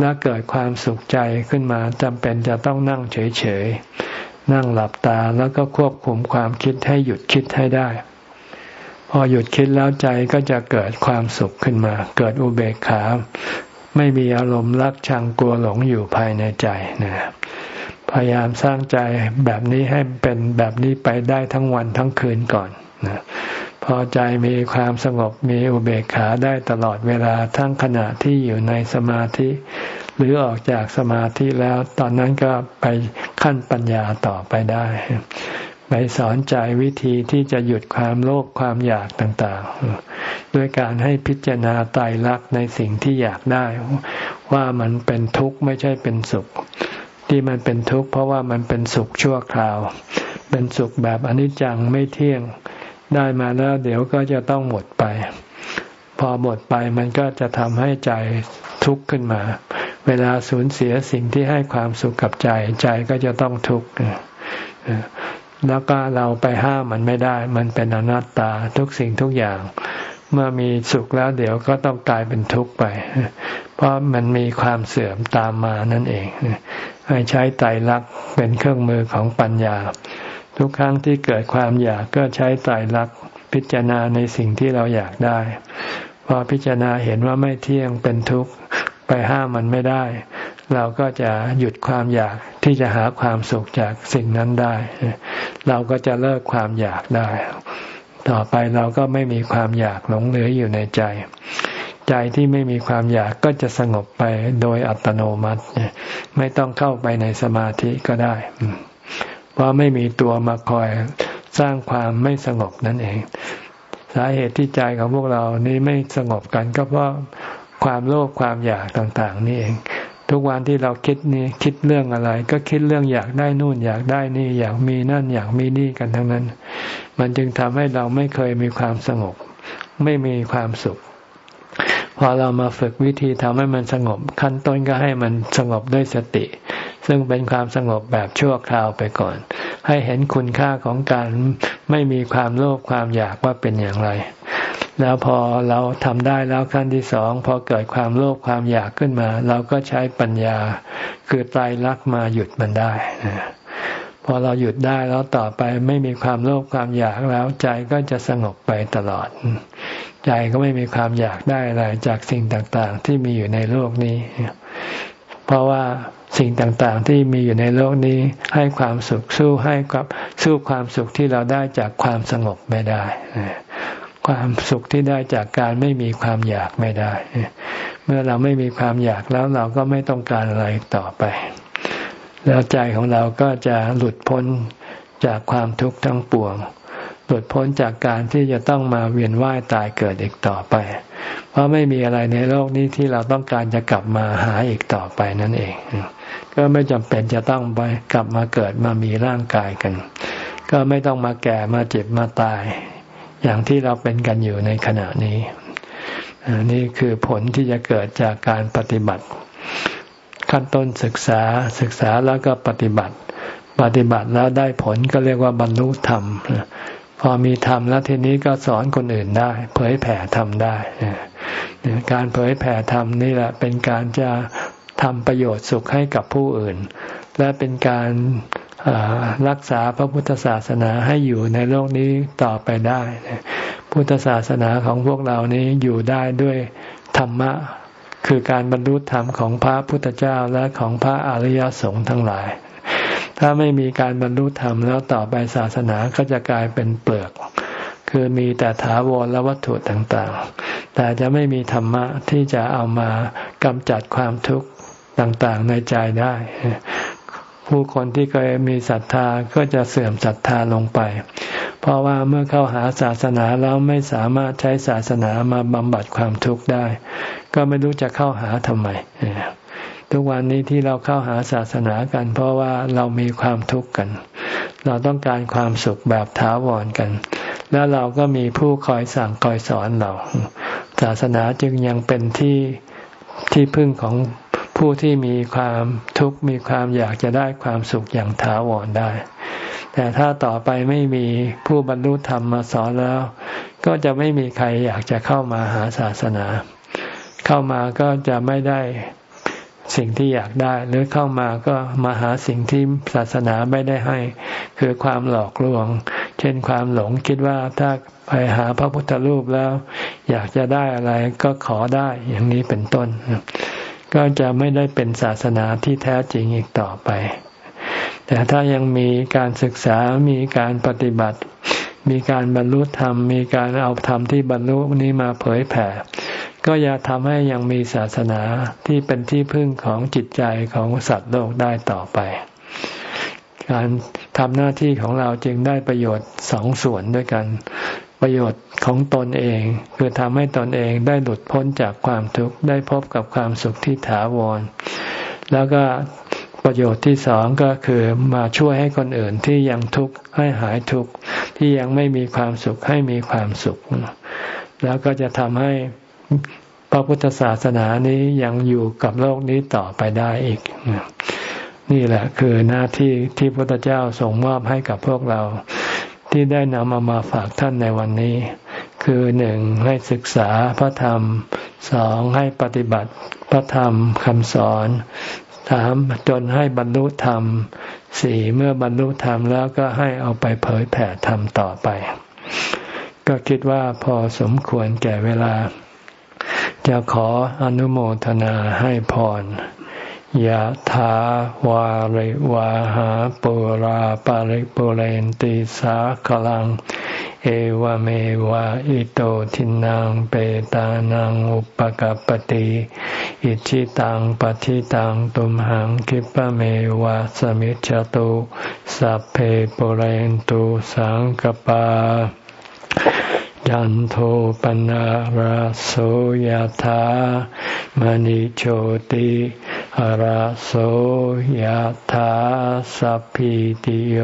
และเกิดความสุขใจขึ้นมาจำเป็นจะต้องนั่งเฉยๆ นั่งหลับตาแล้วก็ควบคุมความคิดให้หยุดคิดให้ได้ พอหยุดคิดแล้วใจก็จะเกิดความสุขขึ้นมา เกิดอุเบกขา ไม่มีอารมณ์รักชังกลัวหลงอยู่ภายในใจนะครับ พยายามสร้างใจแบบนี้ให้เป็นแบบนี้ไปได้ทั้งวันทั้งคืนก่อนนะพอใจมีความสงบมีอุเบกขาได้ตลอดเวลาทั้งขณะที่อยู่ในสมาธิ หรือออกจากสมาธิแล้วตอนนั้นก็ไปขั้นปัญญาต่อไปได้ ไปสอนใจวิธีที่จะหยุดความโลภความอยากต่างๆ ด้วยการให้พิจารณาตายรักในสิ่งที่อยากได้ ว่ามันเป็นทุกข์ไม่ใช่เป็นสุข ที่มันเป็นทุกข์เพราะว่ามันเป็นสุขชั่วคราว เป็นสุขแบบอนิจจังไม่เที่ยงได้มาแล้วเดี๋ยวก็จะต้องหมดไป พอหมดไปมันก็จะทำให้ใจทุกข์ขึ้นมา เวลาสูญเสียสิ่งที่ให้ความสุขกับใจ ใจก็จะต้องทุกข์แล้วก็เราไปห้ามมันไม่ได้ มันเป็นอนัตตาทุกสิ่งทุกอย่าง เมื่อมีสุขแล้วเดี๋ยวก็ต้องกลายเป็นทุกข์ไป เพราะมันมีความเสื่อมตามมานั่นเอง ให้ใช้ไตรลักษณ์เป็นเครื่องมือของปัญญา ทุกครั้งที่เกิดความอยากก็ใช้ไตรลักษณ์พิจารณาในสิ่งที่เราอยากได้ พอพิจารณาเห็นว่าไม่เที่ยงเป็นทุกข์ไปห้ามมันไม่ได้ เราก็จะหยุดความอยากที่จะหาความสุขจากสิ่งนั้นได้ เราก็จะเลิกความอยากได้ ต่อไปเราก็ไม่มีความอยากหลงเหลืออยู่ในใจ ใจที่ไม่มีความอยากก็จะสงบไปโดยอัตโนมัติไม่ต้องเข้าไปในสมาธิก็ได้ เพราะไม่มีตัวมาคอยสร้างความไม่สงบนั่นเอง สาเหตุที่ใจของพวกเรานี้ไม่สงบกันก็เพราะความโลภความอยากต่าง ๆ นี่เอง ทุกวันที่เราคิดนี่คิดเรื่องอะไร ก็คิดเรื่องอยากได้นู่นอยากได้นี่ อยากมีนั่นอยากมีนี่กันทั้งนั้น มันจึงทำให้เราไม่เคยมีความสงบ ไม่มีความสุข พอเรามาฝึกวิธีทำให้มันสงบ ขั้นต้นก็ให้มันสงบด้วยสติ ซึ่งเป็นความสงบแบบชั่วคราวไปก่อน ให้เห็นคุณค่าของการไม่มีความโลภความอยากว่าเป็นอย่างไร แล้วพอเราทำได้แล้วขั้นที่สองพอเกิดความโลภความอยากขึ้นมา เราก็ใช้ปัญญาคือไตรลักษณ์มาหยุดมันได้พอเราหยุดได้แล้วต่อไปไม่มีความโลภความอยากแล้วใจก็จะสงบไปตลอด ใจก็ไม่มีความอยากได้อะไรจากสิ่งต่างๆ ที่มีอยู่ในโลกนี้ เพราะว่าสิ่งต่างๆ ที่มีอยู่ในโลกนี้ ให้ความสุขสู้ให้กับสู้ความสุขที่เราได้จากความสงบไม่ได้ ความสุขที่ได้จากการไม่มีความอยากไม่ได้ เมื่อเราไม่มีความอยากแล้วเราก็ไม่ต้องการอะไรต่อไป แล้วใจของเราก็จะหลุดพ้นจากความทุกข์ทั้งปวง หลุดพ้นจากการที่จะต้องมาเวียนว่ายตายเกิดอีกต่อไป เพราะไม่มีอะไรในโลกนี้ที่เราต้องการจะกลับมาหาอีกต่อไปนั่นเอง ก็ไม่จำเป็นจะต้องไปกลับมาเกิดมามีร่างกายกัน ก็ไม่ต้องมาแก่มาเจ็บมาตาย อย่างที่เราเป็นกันอยู่ในขณะนี้ นี่คือผลที่จะเกิดจากการปฏิบัติ ขั้นต้นศึกษาศึกษาแล้วก็ปฏิบัติ ปฏิบัติแล้วได้ผลก็เรียกว่าบรรลุธรรมพอมีธรรมแล้วทีนี้ก็สอนคนอื่นได้ เผยแผ่ธรรมได้การเผยแผ่ธรรมนี่แหละเป็นการจะทำประโยชน์สุขให้กับผู้อื่น และเป็นการ รักษาพระพุทธศาสนาให้อยู่ในโลกนี้ต่อไปได้พุทธศาสนาของพวกเรานี้อยู่ได้ด้วยธรรมะ คือการบรรลุธรรมของพระพุทธเจ้าและของพระอริยสงฆ์ทั้งหลาย ถ้าไม่มีการบรรลุธรรมแล้วต่อไปศาสนาก็จะกลายเป็นเปลือก คือมีแต่ถาวรและวัตถุต่างๆ แต่จะไม่มีธรรมะที่จะเอามากำจัดความทุกข์ต่างๆในใจได้ ผู้คนที่เคยมีศรัทธาก็จะเสื่อมศรัทธาลงไป เพราะว่าเมื่อเข้าหาศาสนาแล้วไม่สามารถใช้ศาสนามาบำบัดความทุกข์ได้ ก็ไม่รู้จะเข้าหาทำไม ทุกวันนี้ที่เราเข้าหาศาสนากัน เพราะว่าเรามีความทุกข์กัน เราต้องการความสุขแบบถาวรกัน แล้วเราก็มีผู้คอยสั่งคอยสอนเรา ศาสนาจึงยังเป็นที่ที่พึ่งของ ผู้ที่มีความทุกข์มีความอยากจะได้ความสุขอย่างถาวรได้ แต่ถ้าต่อไปไม่มีผู้บรรลุธรรมมาสอนแล้ว ก็จะไม่มีใครอยากจะเข้ามาหาศาสนา เข้ามาก็จะไม่ได้สิ่งที่อยากได้ หรือเข้ามาก็มาหาสิ่งที่ศาสนาไม่ได้ให้ คือความหลอกลวง เช่นความหลงคิดว่าถ้าไปหาพระพุทธรูปแล้ว อยากจะได้อะไรก็ขอได้อย่างนี้เป็นต้น ก็จะไม่ได้เป็นศาสนาที่แท้จริงอีกต่อไป แต่ถ้ายังมีการศึกษา มีการปฏิบัติ มีการบรรลุธรรม มีการเอาธรรมที่บรรลุนี้มาเผยแผ่ ก็อย่าทำให้ยังมีศาสนาที่เป็นที่พึ่งของจิตใจของสัตว์โลกได้ต่อไป การทำหน้าที่ของเราจึงได้ประโยชน์สองส่วนด้วยกัน ประโยชน์ของตนเอง คือทำให้ตนเองได้หลุดพ้นจากความทุกข์ได้พบกับความสุขที่ถาวร แล้วก็ประโยชน์ที่สองก็คือมาช่วยให้คนอื่นที่ยังทุกข์ให้หายทุกข์ที่ยังไม่มีความสุขให้มีความสุข แล้วก็จะทำให้พระพุทธศาสนานี้ยังอยู่กับโลกนี้ต่อไปได้อีก นี่แหละคือหน้าที่ที่พระพุทธเจ้าส่งมอบให้กับพวกเรา ที่ได้นำเอามาฝากท่านในวันนี้ คือหนึ่งให้ศึกษาพระธรรมสองให้ปฏิบัติพระธรรมคำสอนสามจนให้บรรลุธรรมสี่เมื่อบรรลุธรรมแล้วก็ให้เอาไปเผยแผ่ธรรมต่อไป ก็คิดว่าพอสมควรแก่เวลา จะขออนุโมทนาให้พร ยะถาวาริวาหาปุราปาริปุเรนติสาขลัง เอวเมวะอิโตทินังเปตานังอุปกัปติอิชิตังปฏิตังตุมหังคิปะเมวะสมิจจตุสัพเพปุเรนตุสังกปายันโทปนะราโสยธามณิโชติ ราโสยธาสัพพิติโย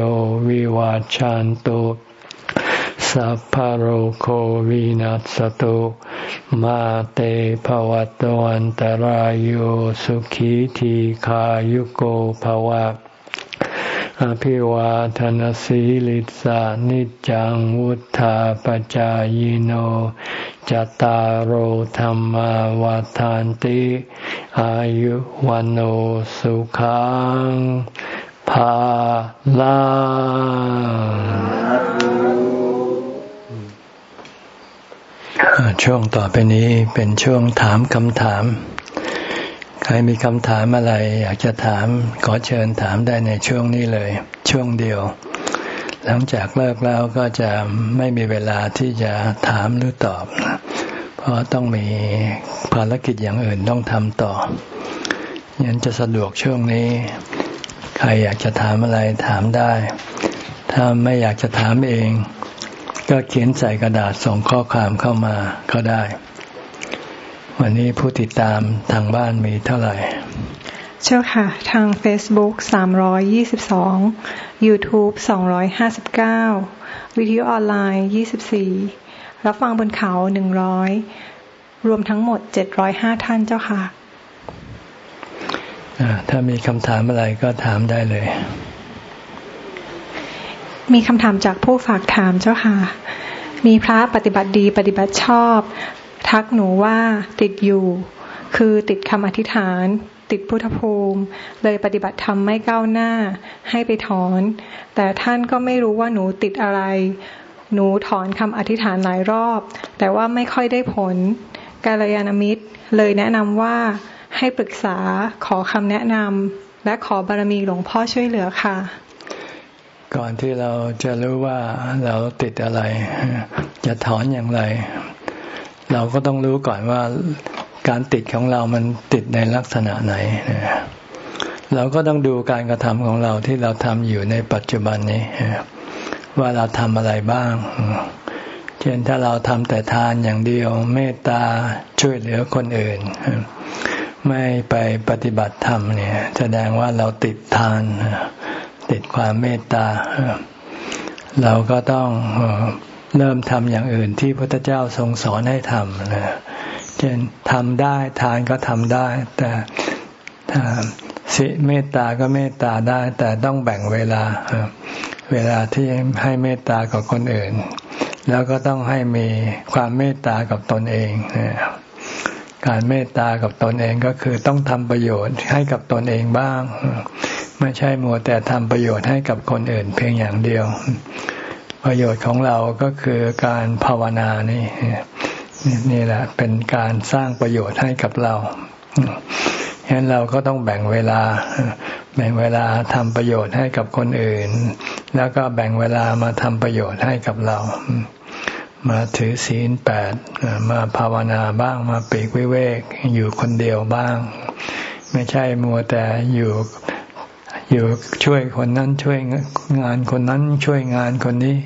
วิวาจันตุสัพพโรโควินัสตุมาเตภวัตวันตารโยสุขีทีขายุโกภวะ อภิวาทนสีลิสานิจังวุธาปจายโนจตารโหธรรมวาทานติ อายุวันโอสุขังภาลาช่วงต่อไปนี้เป็นช่วงถามคำถาม ใครมีคำถามอะไร อยากจะถามขอเชิญถามได้ในช่วงนี้เลย ช่วงเดียว หลังจากเลิกแล้วก็จะไม่มีเวลาที่จะถามหรือตอบ เพราะต้องมีภารกิจอย่างอื่นต้องทำต่อยันจะสะดวกช่วงนี้ ใครอยากจะถามอะไรถามได้ ถ้าไม่อยากจะถามเอง ก็เขียนใส่กระดาษส่งข้อความเข้ามาก็ได้ วันนี้ผู้ติดตามทางบ้านมีเท่าไหร่ เจ้าค่ะ ทาง Facebook 322 YouTube 259 วิทยุออนไลน์ 24 รับฟังบนเขา 100 รวมทั้งหมด 705 ท่านเจ้าค่ะ ถ้ามีคำถามอะไรก็ถามได้เลย มีคำถามจากผู้ฝากถามเจ้าค่ะ มีพระปฏิบัติดีปฏิบัติชอบ ทักหนูว่าติดอยู่ คือติดคำอธิษฐาน ติดพุทธภูมิ เลยปฏิบัติธรรมไม่ก้าวหน้า ให้ไปถอน แต่ท่านก็ไม่รู้ว่าหนูติดอะไร หนูถอนคำอธิษฐานหลายรอบ แต่ว่าไม่ค่อยได้ผลกาลยานามิตร เลยแนะนำว่าให้ปรึกษาขอคำแนะนำและขอบารมีหลวงพ่อช่วยเหลือค่ะ ก่อนที่เราจะรู้ว่าเราติดอะไร จะถอนอย่างไร เราก็ต้องรู้ก่อนว่าการติดของเรามันติดในลักษณะไหน เราก็ต้องดูการกระทำของเราที่เราทำอยู่ในปัจจุบันนี้ ว่าเราทำอะไรบ้าง เช่นถ้าเราทำแต่ทานอย่างเดียวเมตตาช่วยเหลือคนอื่น ไม่ไปปฏิบัติธรรมเนี่ย แสดงว่าเราติดทาน ติดความเมตตา เราก็ต้อง เริ่มทำอย่างอื่นที่พระพุทธเจ้าทรงสอนให้ทำนะเช่นทำได้ทานก็ทำได้ แต่สิเมตตาก็เมตตาได้ แต่ต้องแบ่งเวลา เวลาที่ให้เมตตากับคนอื่น แล้วก็ต้องให้มีความเมตตากับตนเองการเมตตากับตนเองก็คือต้องทำประโยชน์ให้กับตนเองบ้าง ไม่ใช่มัวแต่ทำประโยชน์ให้กับคนอื่นเพียงอย่างเดียว ประโยชน์ของเราก็คือการภาวนานี่นี่แหละเป็นการสร้างประโยชน์ให้กับเราฉะนั้นเราก็ต้องแบ่งเวลา แบ่งเวลาทำประโยชน์ให้กับคนอื่น แล้วก็แบ่งเวลามาทำประโยชน์ให้กับเรา มาถือศีลแปดมาภาวนาบ้างมาปีกวิเวกอยู่คนเดียวบ้าง ไม่ใช่มัวแต่อยู่ อยู่ช่วยคนนั้นช่วยงานคนนั้นช่วยงานคนนี้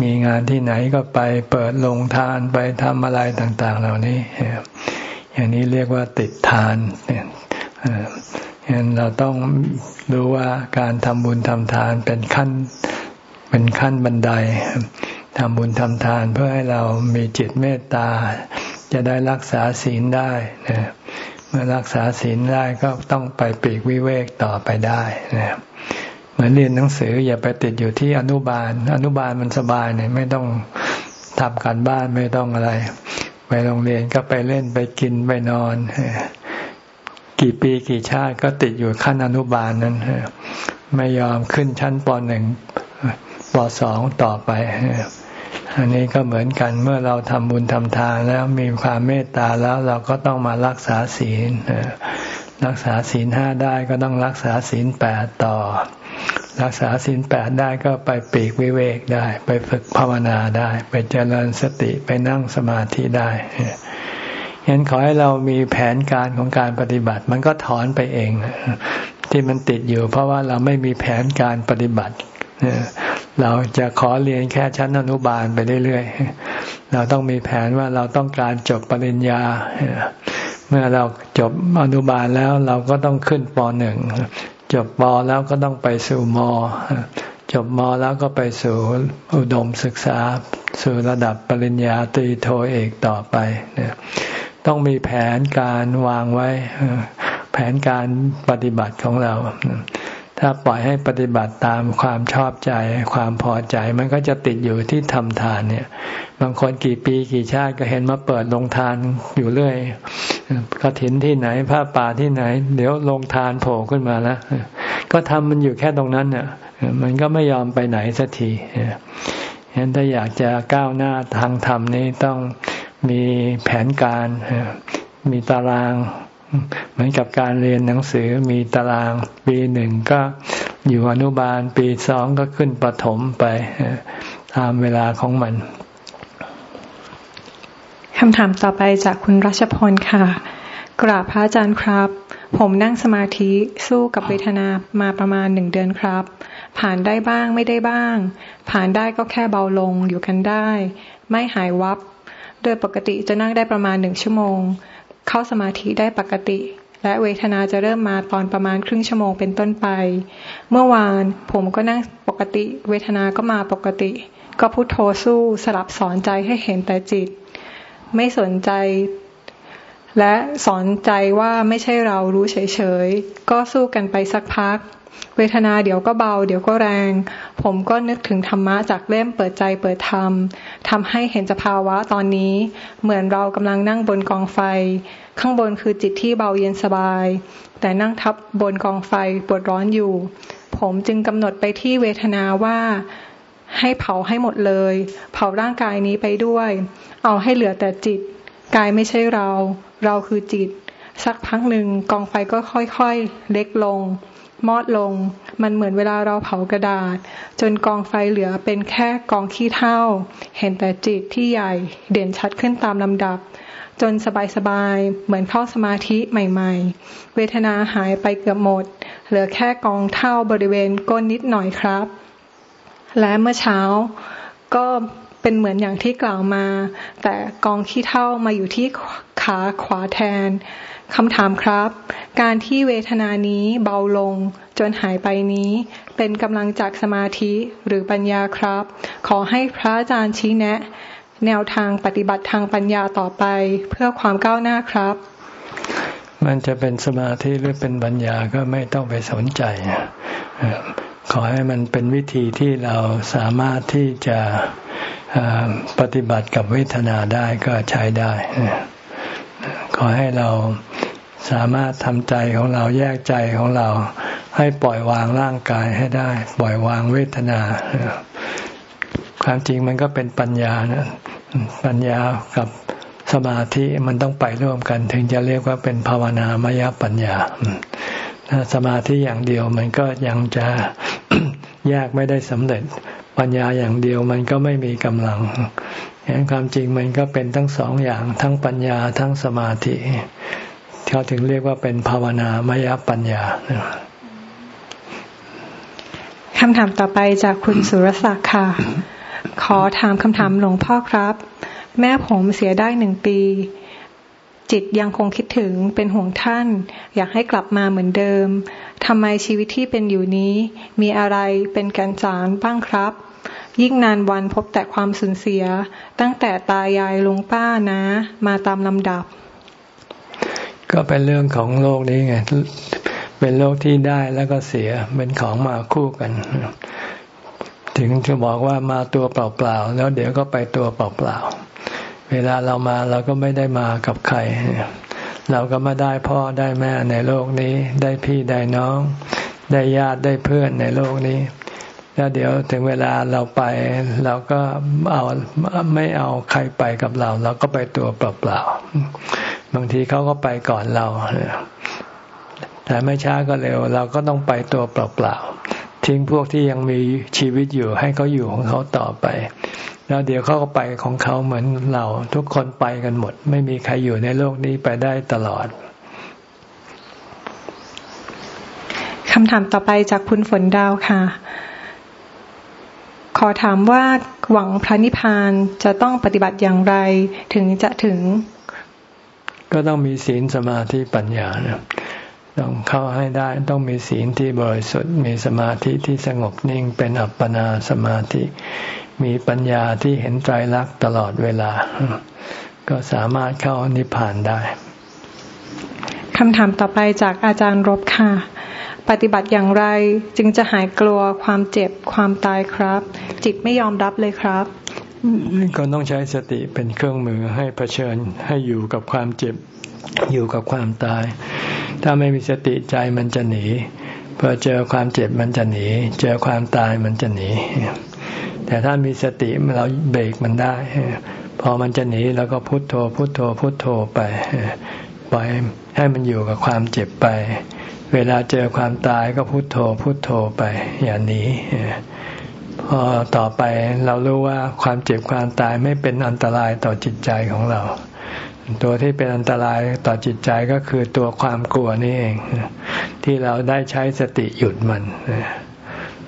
มีงานที่ไหนก็ไปเปิดโรงทานไปทำอะไรต่าง ๆ เหล่านี้อย่างนี้เรียกว่าติดทานฉะนั้นเราต้องรู้ว่าการทำบุญทำทานเป็นขั้นเป็นขั้นบันไดทำบุญทำทานเพื่อให้เรามีจิตเมตตา จะได้รักษาศีลได้นะ เมื่อรักษาศีลได้ก็ต้องไปปีกวิเวกต่อไปได้นะครับเหมือนเรียนหนังสืออย่าไปติดอยู่ที่อนุบาล อนุบาลมันสบายเนี่ยไม่ต้องทำการบ้านไม่ต้องอะไร ไปโรงเรียนก็ไปเล่นไปกินไปนอน กี่ปีกี่ชาติก็ติดอยู่ขั้นอนุบาลนั้นไม่ยอมขึ้นชั้นปหนึ่งปสองต่อไป อันนี้ก็เหมือนกันเมื่อเราทำบุญทำทานแล้วมีความเมตตาแล้วเราก็ต้องมารักษาศีลรักษาศีลห้าได้ก็ต้องรักษาศีลแปดต่อ รักษาศีลแปดได้ก็ไปปีกวิเวกได้ ไปฝึกภาวนาได้ ไปเจริญสติไปนั่งสมาธิได้เห็นขอให้เรามีแผนการของการปฏิบัติ มันก็ถอนไปเองที่มันติดอยู่ เพราะว่าเราไม่มีแผนการปฏิบัติ เราจะขอเรียนแค่ชั้นอนุบาลไปเรื่อยๆ เราต้องมีแผนว่าเราต้องการจบปริญญา เมื่อเราจบอนุบาลแล้วเราก็ต้องขึ้นปหนึ่ง จบปแล้วก็ต้องไปสู่ม จบมแล้วก็ไปสู่อุดมศึกษา สู่ระดับปริญญาตรีโทเอกต่อไป ต้องมีแผนการวางไว้ แผนการปฏิบัติของเรา ถ้าปล่อยให้ปฏิบัติตามความชอบใจ ความพอใจ มันก็จะติดอยู่ที่ทำทานเนี่ย บางคนกี่ปีกี่ชาติก็เห็นมาเปิดลงทานอยู่เรื่อยกระถินที่ไหนผ้าป่าที่ไหน เดี๋ยวลงทานโผล่ขึ้นมาแล้วก็ทำมันอยู่แค่ตรงนั้นเนี่ยมันก็ไม่ยอมไปไหนสักทีฉะนั้นถ้าอยากจะก้าวหน้าทางธรรมนี้ต้องมีแผนการมีตาราง เหมือนกับการเรียนหนังสือมีตารางปีหนึ่งก็อยู่อนุบาลปีสองก็ขึ้นประถมไปตามเวลาของมันคำถามต่อไปจากคุณรัชพลค่ะ กราบพระอาจารย์ครับ ผมนั่งสมาธิสู้กับเวทนามาประมาณหนึ่งเดือนครับ ผ่านได้บ้างไม่ได้บ้าง ผ่านได้ก็แค่เบาลงอยู่กันได้ ไม่หายวับ โดยปกติจะนั่งได้ประมาณหนึ่งชั่วโมง เข้าสมาธิได้ปกติ และเวทนาจะเริ่มมาตอนประมาณครึ่งชั่วโมงเป็นต้นไป เมื่อวานผมก็นั่งปกติ เวทนาก็มาปกติ ก็พุโทโธสู้สลับสอนใจให้เห็นแต่จิต ไม่สนใจและสอนใจว่าไม่ใช่เรารู้เฉยๆ ก็สู้กันไปสักพัก เวทนาเดี๋ยวก็เบา เดี๋ยวก็แรง ผมก็นึกถึงธรรมะจากเล่มเปิดใจเปิดธรรมทำให้เห็นสภาวะตอนนี้ เหมือนเรากำลังนั่งบนกองไฟ ข้างบนคือจิตที่เบาเย็นสบาย แต่นั่งทับบนกองไฟปวดร้อนอยู่ ผมจึงกำหนดไปที่เวทนาว่าให้เผาให้หมดเลย เผาร่างกายนี้ไปด้วย เอาให้เหลือแต่จิต กายไม่ใช่เรา เราคือจิต สักพักหนึ่งกองไฟก็ค่อยๆ เล็กลง มอดลง มันเหมือนเวลาเราเผากระดาษ จนกองไฟเหลือเป็นแค่กองขี้เท่าเห็นแต่จิตที่ใหญ่เด่นชัดขึ้นตามลำดับ จนสบายๆ เหมือนเข้าสมาธิใหม่ๆ เวทนาหายไปเกือบหมด เหลือแค่กองเท่าบริเวณก้นนิดหน่อยครับ และเมื่อเช้าก็เป็นเหมือนอย่างที่กล่าวมา แต่กองขี้เท่ามาอยู่ที่ขาขวาแทน คำถามครับ การที่เวทนานี้เบาลงจนหายไปนี้ เป็นกำลังจากสมาธิหรือปัญญาครับ ขอให้พระอาจารย์ชี้แนะ แนวทางปฏิบัติทางปัญญาต่อไป เพื่อความก้าวหน้าครับ มันจะเป็นสมาธิหรือเป็นปัญญาก็ไม่ต้องไปสนใจ ขอให้มันเป็นวิธีที่เราสามารถที่จะปฏิบัติกับเวทนาได้ก็ใช้ได้ ขอให้เราสามารถทำใจของเราแยกใจของเรา ให้ปล่อยวางร่างกายให้ได้ ปล่อยวางเวทนา ความจริงมันก็เป็นปัญญานะปัญญากับสมาธิมันต้องไปร่วมกัน ถึงจะเรียกว่าเป็นภาวนามยปัญญาถ้าสมาธิอย่างเดียวมันก็ยังจะแยกไม่ได้สำเร็จ ปัญญาอย่างเดียวมันก็ไม่มีกำลัง เห็นความจริงมันก็เป็นทั้งสองอย่างทั้งปัญญาทั้งสมาธิเขาถึงเรียกว่าเป็นภาวนามยปัญญาคำถามต่อไปจากคุณสุรศักดิ์ค่ะ ขอถามคำถามหลวงพ่อครับ แม่ผมเสียได้หนึ่งปี จิตยังคงคิดถึงเป็นห่วงท่าน อยากให้กลับมาเหมือนเดิมทำไมชีวิตที่เป็นอยู่นี้ มีอะไรเป็นแกนสารบ้างครับ ยิ่งนานวันพบแต่ความสูญเสีย ตั้งแต่ตายายลุงป้านะ มาตามลำดับ ก็เป็นเรื่องของโลกนี้ไง เป็นโลกที่ได้แล้วก็เสีย เป็นของมาคู่กัน ถึงจะบอกว่ามาตัวเปล่าๆ แล้วเดี๋ยวก็ไปตัวเปล่าๆ เวลาเรามาเราก็ไม่ได้มากับใคร เราก็มาได้พ่อได้แม่ในโลกนี้ ได้พี่ได้น้อง ได้ญาติได้เพื่อนในโลกนี้ แล้วเดี๋ยวถึงเวลาเราไป เราก็เอาไม่เอาใครไปกับเรา เราก็ไปตัวเปล่าๆบางทีเขาก็ไปก่อนเราแต่ไม่ช้าก็เร็ว เราก็ต้องไปตัวเปล่าๆทิ้งพวกที่ยังมีชีวิตอยู่ให้เขาอยู่ของเขาต่อไป แล้วเดี๋ยวเขาก็ไปของเขาเหมือนเรา ทุกคนไปกันหมด ไม่มีใครอยู่ในโลกนี้ไปได้ตลอดคำถามต่อไปจากคุณฝนดาวค่ะ ขอถามว่าหวังพระนิพพานจะต้องปฏิบัติอย่างไรถึงจะถึง ก็ต้องมีศีลสมาธิปัญญานะต้องเข้าให้ได้ต้องมีศีลที่บริสุทธิ์มีสมาธิที่สงบนิ่งเป็นอัปปนาสมาธิ มีปัญญาที่เห็นไตรลักษณ์ตลอดเวลา ก็สามารถเข้านิพพานได้คำถามต่อไปจากอาจารย์รบค่ะ ปฏิบัติอย่างไรจึงจะหายกลัวความเจ็บความตายครับ จิตไม่ยอมรับเลยครับ ก็ต้องใช้สติเป็นเครื่องมือให้เผชิญให้อยู่กับความเจ็บอยู่กับความตาย ถ้าไม่มีสติใจมันจะหนีพอเจอความเจ็บมันจะหนี เจอความตายมันจะหนี แต่ถ้ามีสติเราเบรกมันได้ พอมันจะหนีเราก็พุโทโธพุโทโธพุโทโธไปปล่อยให้มันอยู่กับความเจ็บไป เวลาเจอความตายก็พุโทโธพุโทโธไปอย่าหนีพอต่อไปเรารู้ว่าความเจ็บความตายไม่เป็นอันตรายต่อจิตใจของเรา ตัวที่เป็นอันตรายต่อจิตใจก็คือตัวความกลัวนี่เอง ที่เราได้ใช้สติหยุดมัน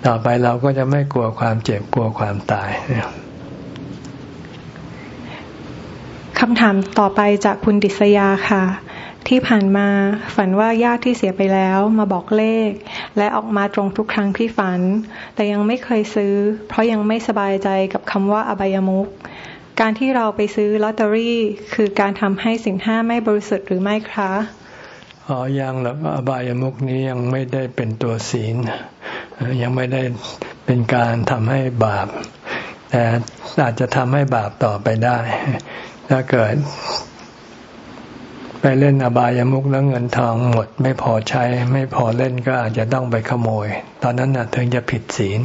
ต่อไปเราก็จะไม่กลัวความเจ็บกลัวความตายคำถามต่อไปจากคุณดิษยาค่ะ ที่ผ่านมาฝันว่าญาติที่เสียไปแล้วมาบอกเลข และออกมาตรงทุกครั้งที่ฝัน แต่ยังไม่เคยซื้อ เพราะยังไม่สบายใจกับคำว่าอบายมุขการที่เราไปซื้อลอตเตอรี่คือการทำให้สิ่งห้าไม่บริสุทธิ์หรือไม่คะอ๋อยังหรอกอบายมุกนี้ยังไม่ได้เป็นตัวศีล ยังไม่ได้เป็นการทำให้บาป แต่อาจจะทำให้บาปต่อไปได้ ถ้าเกิด ไปเล่นอบายามุกแล้วเงินทองหมดไม่พอใช้ ไม่พอเล่นก็อาจจะต้องไปขโมย ตอนนั้นนะถึงจะผิดศีล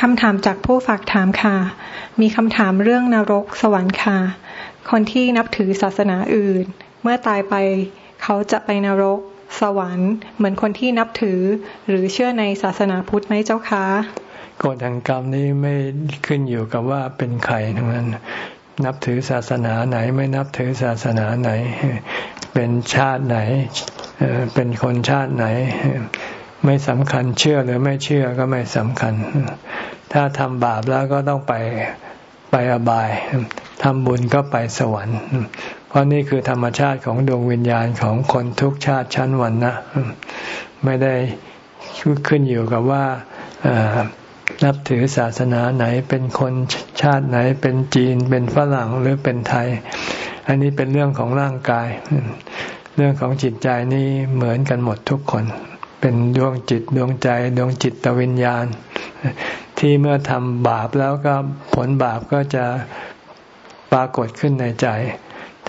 คำถามจากผู้ฝากถามค่ะ มีคำถามเรื่องนรกสวรรค์ค่ะ คนที่นับถือศาสนาอื่น เมื่อตายไปเขาจะไปนรกสวรรค์ เหมือนคนที่นับถือหรือเชื่อในศาสนาพุทธไหมเจ้าคะกฎแห่งกรรมนี้ไม่ขึ้นอยู่กับว่าเป็นใครทั้งนั้น นับถือศาสนาไหน ไม่นับถือศาสนาไหน เป็นชาติไหน เป็นคนชาติไหน ไม่สำคัญเชื่อหรือไม่เชื่อก็ไม่สำคัญ ถ้าทำบาปแล้วก็ต้องไปไปอบายทำบุญก็ไปสวรรค์ เพราะนี่คือธรรมชาติของดวงวิญญาณของคนทุกชาติชั้นวันนะ ไม่ได้ขึ้นอยู่กับว่า นับถือศาสนาไหนเป็นคนชาติไหนเป็นจีนเป็นฝรั่งหรือเป็นไทย อันนี้เป็นเรื่องของร่างกาย เรื่องของจิตใจนี่เหมือนกันหมดทุกคน เป็นดวงจิตดวงใจดวงจิตวิญญาณ ที่เมื่อทำบาปแล้วก็ผลบาปก็จะปรากฏขึ้นในใจ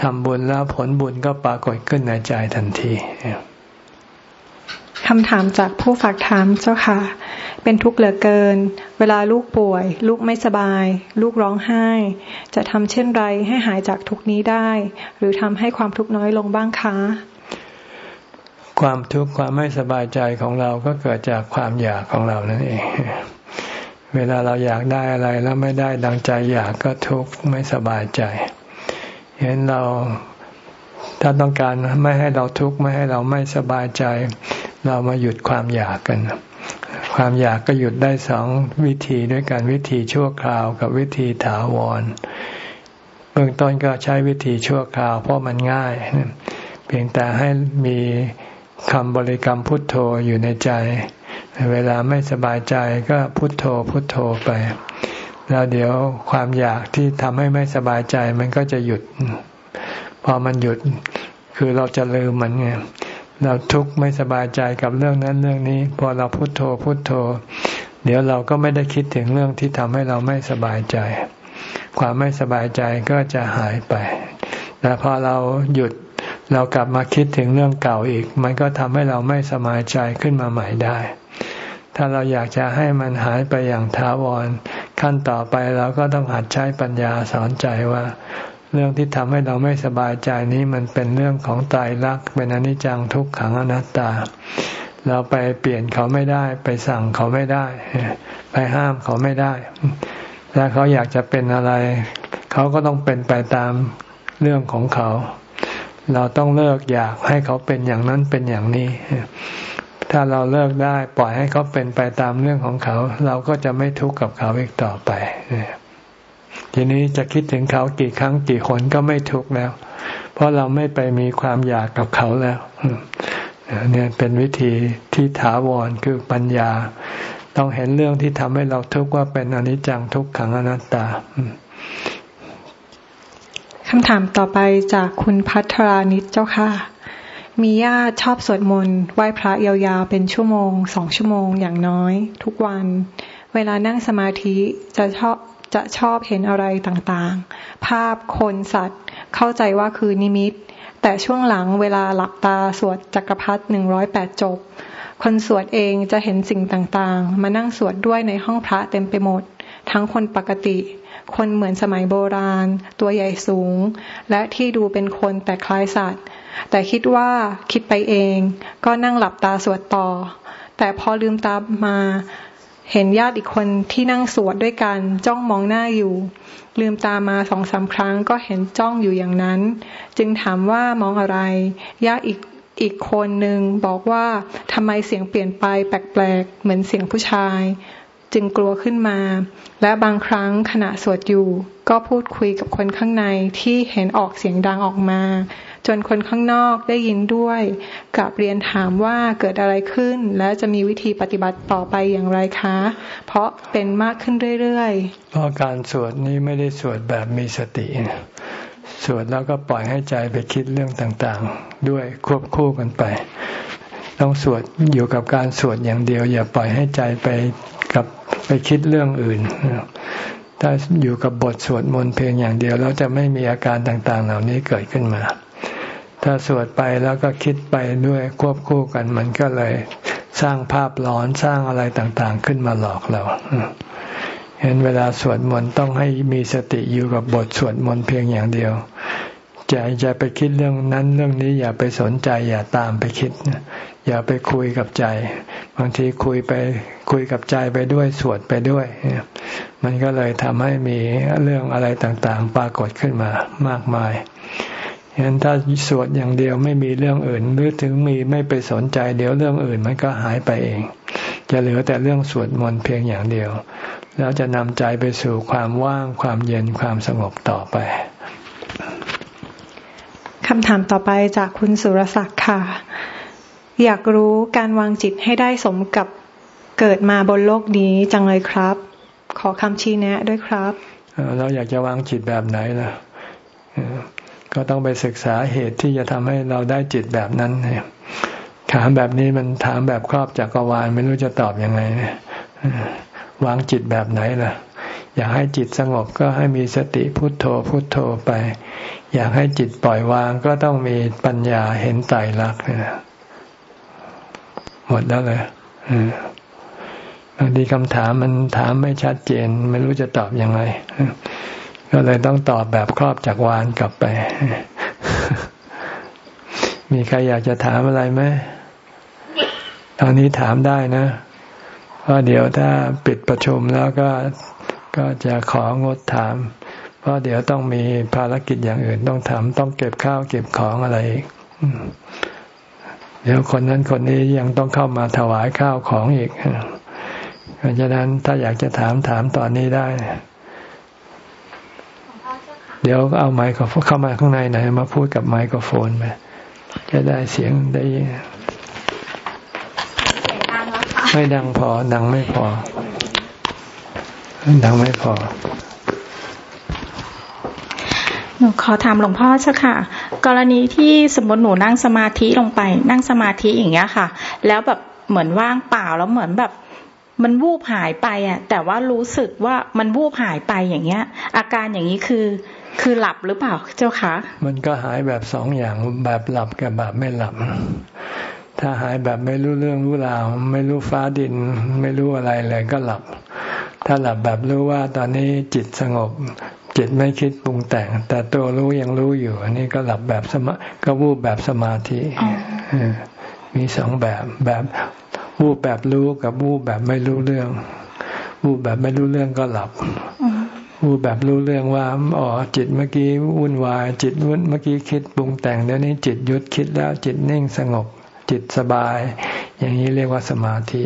ทำบุญแล้วผลบุญก็ปรากฏขึ้นในใจทันที คำถามจากผู้ฝากถามเจ้าค่ะ เป็นทุกข์เหลือเกิน เวลาลูกป่วย ลูกไม่สบาย ลูกร้องไห้ จะทำเช่นไรให้หายจากทุกนี้ได้ หรือทำให้ความทุกข์น้อยลงบ้างคะ ความทุกข์ความไม่สบายใจของเราก็เกิดจากความอยากของเรานั่นเอง เวลาเราอยากได้อะไรแล้วไม่ได้ดังใจอยากก็ทุกข์ไม่สบายใจ เห็นเราถ้าต้องการไม่ให้เราทุกข์ไม่ให้เราไม่สบายใจ เรามาหยุดความอยากกัน ความอยากก็หยุดได้สองวิธีด้วยกันวิธีชั่วคราวกับวิธีถาวร เบื้องต้นก็ใช้วิธีชั่วคราว เพราะมันง่าย เพียงแต่ให้มีคำบริกรรมพุทโธอยู่ในใจ เวลาไม่สบายใจก็พุทโธพุทโธไป แล้วเดี๋ยวความอยากที่ทำให้ไม่สบายใจมันก็จะหยุด พอมันหยุดคือเราจะลืมมันไง เราทุกข์ไม่สบายใจกับเรื่องนั้นเรื่องนี้ พอเราพุโทโธพุโทโธ เดี๋ยวเราก็ไม่ได้คิดถึงเรื่องที่ทำให้เราไม่สบายใจ ความไม่สบายใจก็จะหายไป แต่พอเราหยุดเรากลับมาคิดถึงเรื่องเก่าอีก มันก็ทำให้เราไม่สบายใจขึ้นมาใหม่ได้ ถ้าเราอยากจะให้มันหายไปอย่างท้าวร ขั้นต่อไปเราก็ต้องหัดใช้ปัญญาสอนใจว่า เรื่องที่ทำให้เราไม่สบายใจนี้มันเป็นเรื่องของตายรักเป็นอนิจจังทุกขังอนัตตา เราไปเปลี่ยนเขาไม่ได้ ไปสั่งเขาไม่ได้ ไปห้ามเขาไม่ได้ถ้าเขาอยากจะเป็นอะไร เขาก็ต้องเป็นไปตามเรื่องของเขา เราต้องเลิกอยากให้เขาเป็นอย่างนั้นเป็นอย่างนี้ ถ้าเราเลิกได้ปล่อยให้เขาเป็นไปตามเรื่องของเขา เราก็จะไม่ทุกข์กับเขาอีกต่อไป ทีนี้จะคิดถึงเขากี่ครั้งกี่คนก็ไม่ทุกข์แล้ว เพราะเราไม่ไปมีความอยากกับเขาแล้วเนี่ยเป็นวิธีที่ถาวรคือปัญญา ต้องเห็นเรื่องที่ทำให้เราทุกข์ว่าเป็นอนิจจังทุกขังอนัตตาคำถามต่อไปจากคุณพัทรานิจเจ้าค่ะ มีญาติชอบสวดมนต์ไหว้พระยาวๆ เป็นชั่วโมงสองชั่วโมงอย่างน้อย ทุกวัน เวลานั่งสมาธิจะชอบ จะชอบเห็นอะไรต่างๆ ภาพคนสัตว์ เข้าใจว่าคือนิมิต แต่ช่วงหลังเวลาหลับตาสวดจักรพรรดิหนึ่งร้อยแปดจบ คนสวดเองจะเห็นสิ่งต่างๆ มานั่งสวดด้วยในห้องพระเต็มไปหมด ทั้งคนปกติ คนเหมือนสมัยโบราณ ตัวใหญ่สูง และที่ดูเป็นคนแต่คล้ายสัตว์ แต่คิดว่าคิดไปเอง ก็นั่งหลับตาสวดต่อ แต่พอลืมตามา เห็นญาติอีกคนที่นั่งสวดด้วยกันจ้องมองหน้าอยู่ ลืมตามาสองสาครั้งก็เห็นจ้องอยู่อย่างนั้น จึงถามว่ามองอะไร ญาติอีกอีกคนหนึ่งบอกว่าทำไมเสียงเปลี่ยนไปแปลกๆ เหมือนเสียงผู้ชาย จึงกลัวขึ้นมา และบางครั้งขณะสวดอยู่ ก็พูดคุยกับคนข้างในที่เห็นออกเสียงดังออกมา จนคนข้างนอกได้ยินด้วยกับเรียนถามว่าเกิดอะไรขึ้น และจะมีวิธีปฏิบัติต่อไปอย่างไรคะ เพราะเป็นมากขึ้นเรื่อยๆ เพราะการสวดนี้ไม่ได้สวดแบบมีสติ สวดแล้วก็ปล่อยให้ใจไปคิดเรื่องต่างๆ ด้วยควบคู่กันไป ต้องสวดอยู่กับการสวดอย่างเดียว อย่าปล่อยให้ใจไปกับไปคิดเรื่องอื่นถ้าอยู่กับบทสวดมนต์เพียงอย่างเดียวแล้วจะไม่มีอาการต่างๆ เหล่านี้เกิดขึ้นมา ถ้าสวดไปแล้วก็คิดไปด้วยควบคู่กัน มันก็เลยสร้างภาพหลอนสร้างอะไรต่างๆ ขึ้นมาหลอกเราเห็นเวลาสวดมนต์ต้องให้มีสติอยู่กับบทสวดมนต์เพียงอย่างเดียวใจจะไปคิดเรื่องนั้นเรื่องนี้อย่าไปสนใจ อย่าตามไปคิดอย่าไปคุยกับใจ บางทีคุยไปคุยกับใจไปด้วยสวดไปด้วย มันก็เลยทำให้มีเรื่องอะไรต่างๆ ปรากฏขึ้นมามากมาย ฉะนั้นถ้าสวดอย่างเดียวไม่มีเรื่องอื่น หรือถึงมีไม่ไปสนใจเดี๋ยวเรื่องอื่นมันก็หายไปเอง จะเหลือแต่เรื่องสวดมนต์เพียงอย่างเดียว แล้วจะนำใจไปสู่ความว่างความเย็นความสงบต่อไปคำถามต่อไปจากคุณสุรศักดิ์ค่ะ อยากรู้การวางจิตให้ได้สมกับเกิดมาบนโลกนี้จังเลยครับ ขอคำชี้แนะด้วยครับ เราอยากจะวางจิตแบบไหนล่ะ ก็ต้องไปศึกษาเหตุที่จะทำให้เราได้จิตแบบนั้นถามแบบนี้มันถามแบบครอบจักรวาลไม่รู้จะตอบอยังไงวางจิตแบบไหนล่ะ อยากให้จิตสงบก็ให้มีสติพุทโธพุทโธไป อยากให้จิตปล่อยวางก็ต้องมีปัญญาเห็นไตรลักษณ์หมดแล้วเลยบางทีคำถามมันถามไม่ชัดเจน ไม่รู้จะตอบอยังไง ก็เลยต้องตอบแบบครอบจักรวาลกลับไป มีใครอยากจะถามอะไรไหมตอนนี้ถามได้นะเพราะเดี๋ยวถ้าปิดประชุมแล้วก็ก็จะของดถาม เพราะเดี๋ยวต้องมีภารกิจอย่างอื่นต้องทำต้องเก็บข้าวเก็บของอะไรอีกเดี๋ยวคนนั้นคนนี้ยังต้องเข้ามาถวายข้าวของอีกเพราะฉะนั้นถ้าอยากจะถามถามตอนนี้ได้ เดี๋ยวเอาไมโครโฟนเข้ามาข้างในหน่อยมาพูดกับไมโครโฟนไปจะได้เสียงได้ไม่ดังพอ ดังไม่พอ ดังไม่พอ หนูขอถามหลวงพ่อเช่ค่ะ กรณีที่สมมติหนูนั่งสมาธิลงไป นั่งสมาธิอย่างเงี้ยค่ะ แล้วแบบเหมือนว่างเปล่าแล้วเหมือนแบบมันวูบหายไปอะ แต่ว่ารู้สึกว่ามันวูบหายไปอย่างเงี้ย อาการอย่างนี้คือ คือหลับหรือเปล่าเจ้าคะมันก็หายแบบสองอย่างแบบหลับกับแบบไม่หลับ ถ้าหายแบบไม่รู้เรื่องรู้ราว ไม่รู้ฟ้าดิน ไม่รู้อะไรเลยก็หลับ ถ้าหลับแบบรู้ว่าตอนนี้จิตสงบ จิตไม่คิดปรุงแต่ง แต่ตัวรู้ยังรู้อยู่ อันนี้ก็หลับแบบสมาก็วูบแบบสมาธิมีสองแบบแบบวูบแบบรู้กับวูบแบบไม่รู้เรื่องวูบแบบไม่รู้เรื่องก็หลับ วูบแบบรู้เรื่องว่าอ๋อจิตเมื่อกี้วุ่นวาย จิตวุ่นเมื่อกี้คิดปรุงแต่งเดี๋ยวนี้จิตหยุดคิดแล้วจิตนิ่งสงบ จิตสบาย อย่างนี้เรียกว่าสมาธิ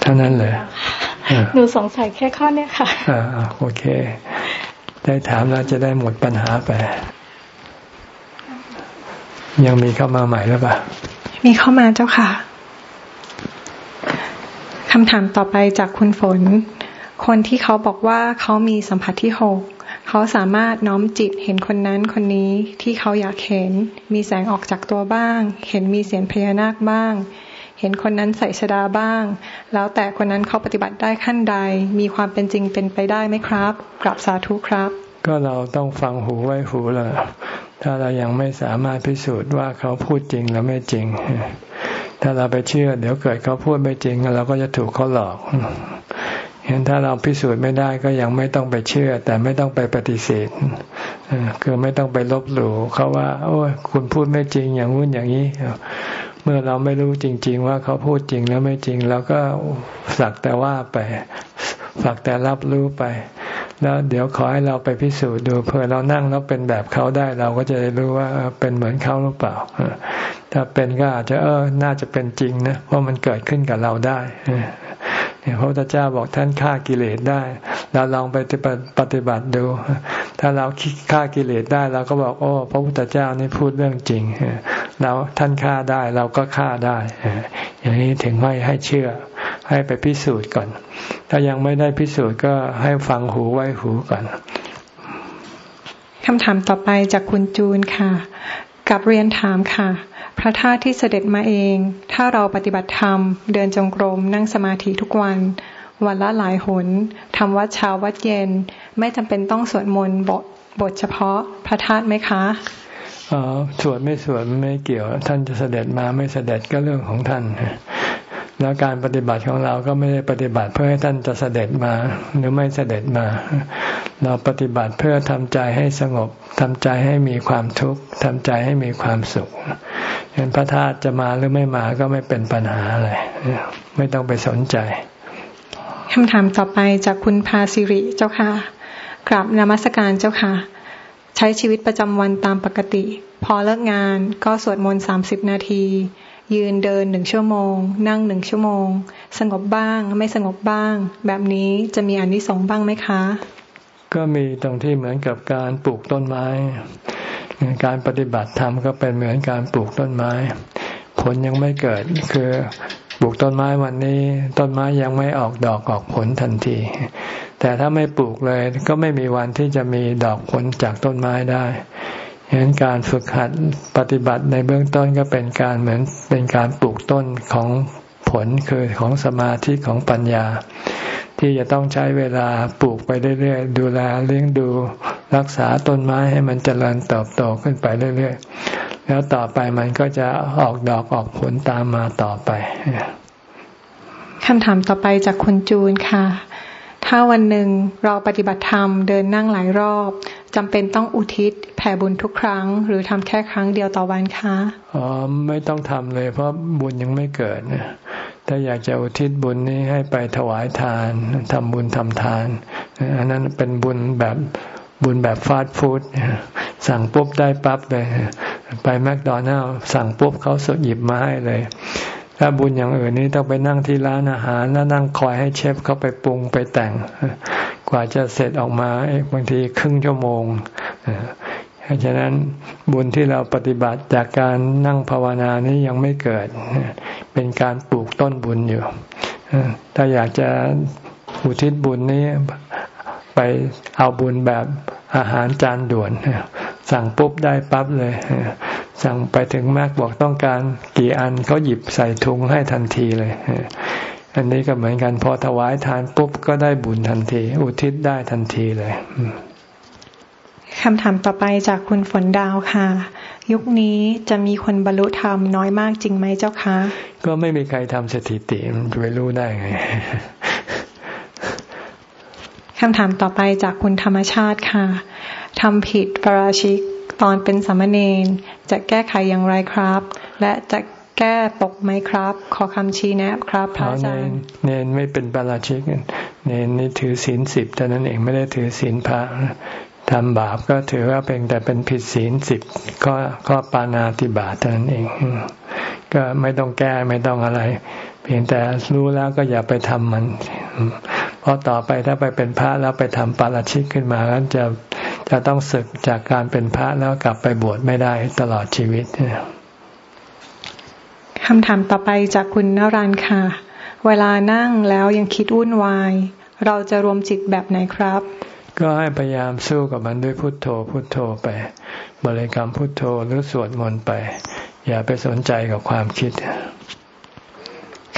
เท่านั้นเลยหนูสงสัยแค่ข้อนี้ค่ะอ่าโอเค ได้ถามแล้วจะได้หมดปัญหาไป ยังมีเข้ามาใหม่หรือเปล่ามีเข้ามาเจ้าค่ะคำถามต่อไปจากคุณฝน คนที่เขาบอกว่าเขามีสัมผัสที่หกเขาสามารถน้อมจิตเห็นคนนั้นคนนี้ที่เขาอยากเห็น มีแสงออกจากตัวบ้าง เห็นมีเสียงพญานาคบ้าง เห็นคนนั้นใส่ชดาบ้าง แล้วแต่คนนั้นเขาปฏิบัติได้ขั้นใด มีความเป็นจริงเป็นไปได้ไหมครับกลับสาธุครับ ก็เราต้องฟังหูไว้หูละถ้าเรายังไม่สามารถพิสูจน์ว่าเขาพูดจริงหรือไม่จริง ถ้าเราไปเชื่อ เดี๋ยวเกิดเขาพูดไม่จริงเราก็จะถูกเขาหลอก เห็นถ้าเราพิสูจน์ไม่ได้ก็ยังไม่ต้องไปเชื่อ แต่ไม่ต้องไปปฏิเสธคือไม่ต้องไปลบหลู่เขาว่า โอ้ยคุณพูดไม่จริงอย่างงู้นอย่างนี้ เมื่อเราไม่รู้จริง ๆ ว่าเขาพูดจริงแล้วไม่จริงเราก็สักแต่ว่าไปสักแต่รับรู้ไป แล้วเดี๋ยวขอให้เราไปพิสูจน์ดูเผื่อเรานั่งแล้วเป็นแบบเขาได้ เราก็จะได้รู้ว่าเป็นเหมือนเขาหรือเปล่าถ้าเป็นก็อาจจะเออ น่าจะเป็นจริงนะเพราะมันเกิดขึ้นกับเราได้ เนี่ยพระพุทธเจ้าบอกท่านฆ่ากิเลสได้ เราลองไปปฏิบัติดู ถ้าเราฆ่ากิเลสได้เราก็บอกโอ้พระพุทธเจ้านี่พูดเรื่องจริงเราท่านฆ่าได้เราก็ฆ่าได้ อย่างนี้ถึงไม่ให้เชื่อ ให้ไปพิสูจน์ก่อน ถ้ายังไม่ได้พิสูจน์ก็ให้ฟังหูไว้หูก่อนคำถามต่อไปจากคุณจูนค่ะกับเรียนถามค่ะ พระธาตุที่เสด็จมาเอง ถ้าเราปฏิบัติธรรม เดินจงกรม นั่งสมาธิทุกวัน วันละหลายหนทำวัดเช้าวัดเย็น ไม่จำเป็นต้องสวดมนต์บทบทเฉพาะพระธาตุไหมคะอ๋อสวดไม่สวดไม่เกี่ยว ท่านจะเสด็จมาไม่เสด็จก็เรื่องของท่าน แล้วการปฏิบัติของเราก็ไม่ได้ปฏิบัติเพื่อให้ท่านจะเสด็จมา หรือไม่เสด็จมา เราปฏิบัติเพื่อทำใจให้สงบทำใจให้มีความทุกข์ทำใจให้มีความสุขเห็นพระธาตุจะมาหรือไม่มาก็ไม่เป็นปัญหาอะไรไม่ต้องไปสนใจคำถามต่อไปจากคุณพาสิริเจ้าค่ะกราบนมัสการเจ้าค่ะ ใช้ชีวิตประจำวันตามปกติ พอเลิกงานก็สวดมนต์สามสิบนาที ยืนเดินหนึ่งชั่วโมง นั่งหนึ่งชั่วโมง สงบบ้าง ไม่สงบบ้าง แบบนี้จะมีอันที่สองบ้างไหมคะ ก็มีตรงที่เหมือนกับการปลูกต้นไม้ การปฏิบัติธรรมก็เป็นเหมือนการปลูกต้นไม้ ผลยังไม่เกิดคือปลูกต้นไม้วันนี้ ต้นไม้ยังไม่ออกดอกออกผลทันที แต่ถ้าไม่ปลูกเลยก็ไม่มีวันที่จะมีดอกผลจากต้นไม้ได้ ฉะนั้นการฝึกหัดปฏิบัติในเบื้องต้นก็เป็นการเหมือนเป็นการปลูกต้นของผลคือของสมาธิของปัญญา ที่จะต้องใช้เวลาปลูกไปเรื่อยๆ ดูแลเลี้ยงดูรักษาต้นไม้ให้มันเจริญเติบโตขึ้นไปเรื่อยๆ แล้วต่อไปมันก็จะออกดอกออกผลตามมาต่อไปคำถามต่อไปจากคุณจูนค่ะ ถ้าวันหนึ่งเราปฏิบัติธรรมเดินนั่งหลายรอบ จำเป็นต้องอุทิศแผ่บุญทุกครั้ง หรือทำแค่ครั้งเดียวต่อวันคะอ๋อไม่ต้องทำเลยเพราะบุญยังไม่เกิดนะถ้าอยากจะอุทิศบุญนี้ให้ไปถวายทานทำบุญทำทานอันนั้นเป็นบุญแบบบุญแบบฟาสต์ฟู้ดสั่งปุ๊บได้ปั๊บเลย ไปแมคโดนัลล์สั่งปุ๊บเขาสดหยิบมาให้เลย ถ้าบุญอย่างอื่นนี้ต้องไปนั่งที่ร้านอาหารแล้วนั่งคอยให้เชฟเขาไปปรุงไปแต่ง กว่าจะเสร็จออกมาบางทีครึ่งชั่วโมงเพราะฉะนั้นบุญที่เราปฏิบัติจากการนั่งภาวนานี้ยังไม่เกิด เป็นการปลูกต้นบุญอยู่ ถ้าอยากจะอุทิศบุญนี้ไปเอาบุญแบบอาหารจานด่วน สั่งปุ๊บได้ปั๊บเลย สั่งไปถึงมากบอกต้องการกี่อันเขาหยิบใส่ถุงให้ทันทีเลย อันนี้ก็เหมือนกันพอถวายทานปุ๊บก็ได้บุญทันที อุทิศได้ทันทีเลยคำถามต่อไปจากคุณฝนดาวค่ะ ยุคนี้จะมีคนบรรลุธรรมน้อยมากจริงไหมเจ้าคะ ก็ไม่มีใครทำสถิติมันจะไปรู้ได้ไงคำถามต่อไปจากคุณธรรมชาติค่ะทำผิดปราชิกตอนเป็นสามเณรจะแก้ไขอย่างไรครับ และจะ แก้ตกไหมครับ ขอคำชี้แนะครับพระอาจารย์เนนไม่เป็นปราชิกเนนนี่ถือศีลสิบแต่นั้นเองไม่ได้ถือศีลพระทำบาปก็ถือว่าเป็นแต่เป็นผิดศีลสิบก็ก็ปานาติบาเท่านั้นเอง ก็ไม่ต้องแก้ไม่ต้องอะไร เพียงแต่รู้แล้วก็อย่าไปทำมัน เพราะต่อไปถ้าไปเป็นพระแล้วไปทำปาราชิกขึ้นมาแล้วจะจะต้องศึกจากการเป็นพระแล้วกลับไปบวชไม่ได้ตลอดชีวิต คำถามต่อไปจากคุณนรันค่ะ เวลานั่งแล้วยังคิดวุ่นวาย เราจะรวมจิตแบบไหนครับ ก็ให้พยายามสู้กับมันด้วยพุทโธพุทโธไป บริกรรมพุทโธหรือสวดมนต์ไป อย่าไปสนใจกับความคิด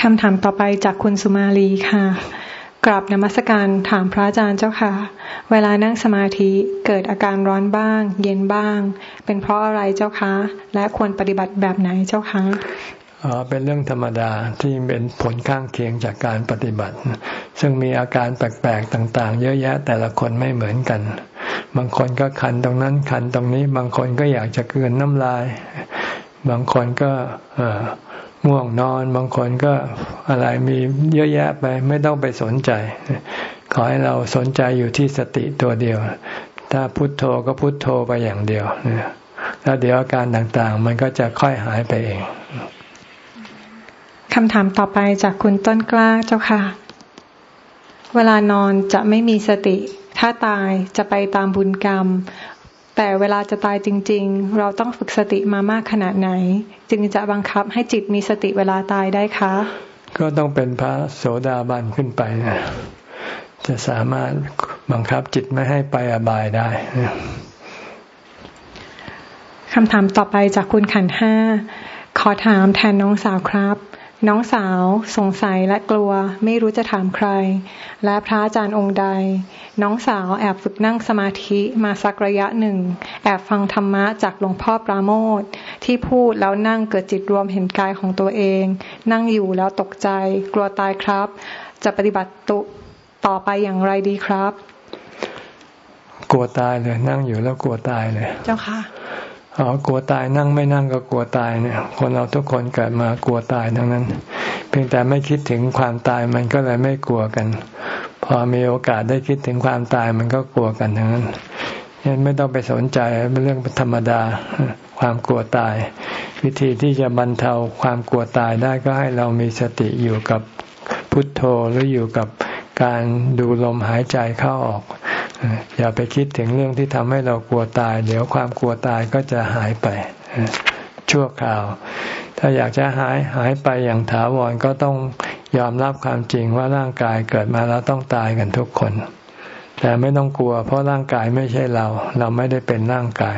คำถามต่อไปจากคุณสุมาลีค่ะกราบนมัสการถามพระอาจารย์เจ้าค่ะ เวลานั่งสมาธิเกิดอาการร้อนบ้าง เย็นบ้าง เป็นเพราะอะไรเจ้าคะ และควรปฏิบัติแบบไหนเจ้าคะอ๋อ เป็นเรื่องธรรมดาที่เป็นผลข้างเคียงจากการปฏิบัติ ซึ่งมีอาการแปลกๆต่างๆ เยอะแยะแต่ละคนไม่เหมือนกัน บางคนก็คันตรงนั้นคันตรงนี้ บางคนก็อยากจะเกินน้ำลาย บางคนก็ง่วงนอน บางคนก็อะไรมีเยอะแยะไป ไม่ต้องไปสนใจ ขอให้เราสนใจอยู่ที่สติตัวเดียว ถ้าพุโทโธก็พุโทโธไปอย่างเดียวแล้วเดี๋ยวอาการต่างๆ มันก็จะค่อยหายไปเอง คำถามต่อไปจากคุณต้นกล้าเจ้าค่ะ เวลานอนจะไม่มีสติ ถ้าตายจะไปตามบุญกรรม แต่เวลาจะตายจริง ๆ เราต้องฝึกสติมามากขนาดไหน จึงจะบังคับให้จิตมีสติเวลาตายได้คะ ก็ต้องเป็นพระโสดาบันขึ้นไปนะจะสามารถบังคับจิตไม่ให้ไปอบายได้คำถามต่อไปจากคุณขันห้า ขอถามแทนน้องสาวครับ น้องสาวสงสัยและกลัวไม่รู้จะถามใคร และพระอาจารย์องค์ใด น้องสาวแอบฝึกนั่งสมาธิมาสักระยะหนึ่ง แอบฟังธรรมะจากหลวงพ่อปราโมทที่พูดแล้วนั่งเกิดจิตรวมเห็นกายของตัวเอง นั่งอยู่แล้วตกใจ กลัวตายครับ จะปฏิบัติตุต่อไปอย่างไรดีครับ กลัวตายเลย นั่งอยู่แล้วกลัวตายเลย เจ้าค่ะ อ๋อกลัวตายนั่งไม่นั่งก็กลัวตายเนี่ย คนเราทุกคนเกิดมากลัวตายทั้งนั้น เพียงแต่ไม่คิดถึงความตายมันก็เลยไม่กลัวกัน พอมีโอกาสได้คิดถึงความตายมันก็กลัวกันทั้งนั้นยังไม่ต้องไปสนใจเป็นเรื่องธรรมดา ความกลัวตาย วิธีที่จะบรรเทาความกลัวตายได้ก็ให้เรามีสติอยู่กับพุทโธหรืออยู่กับการดูลมหายใจเข้าออก อย่าไปคิดถึงเรื่องที่ทำให้เรากลัวตาย เดี๋ยวความกลัวตายก็จะหายไปชั่วคราว ถ้าอยากจะหายหายไปอย่างถาวรก็ต้องยอมรับความจริงว่าร่างกายเกิดมาแล้วต้องตายกันทุกคน แต่ไม่ต้องกลัว เพราะร่างกายไม่ใช่เรา เราไม่ได้เป็นร่างกาย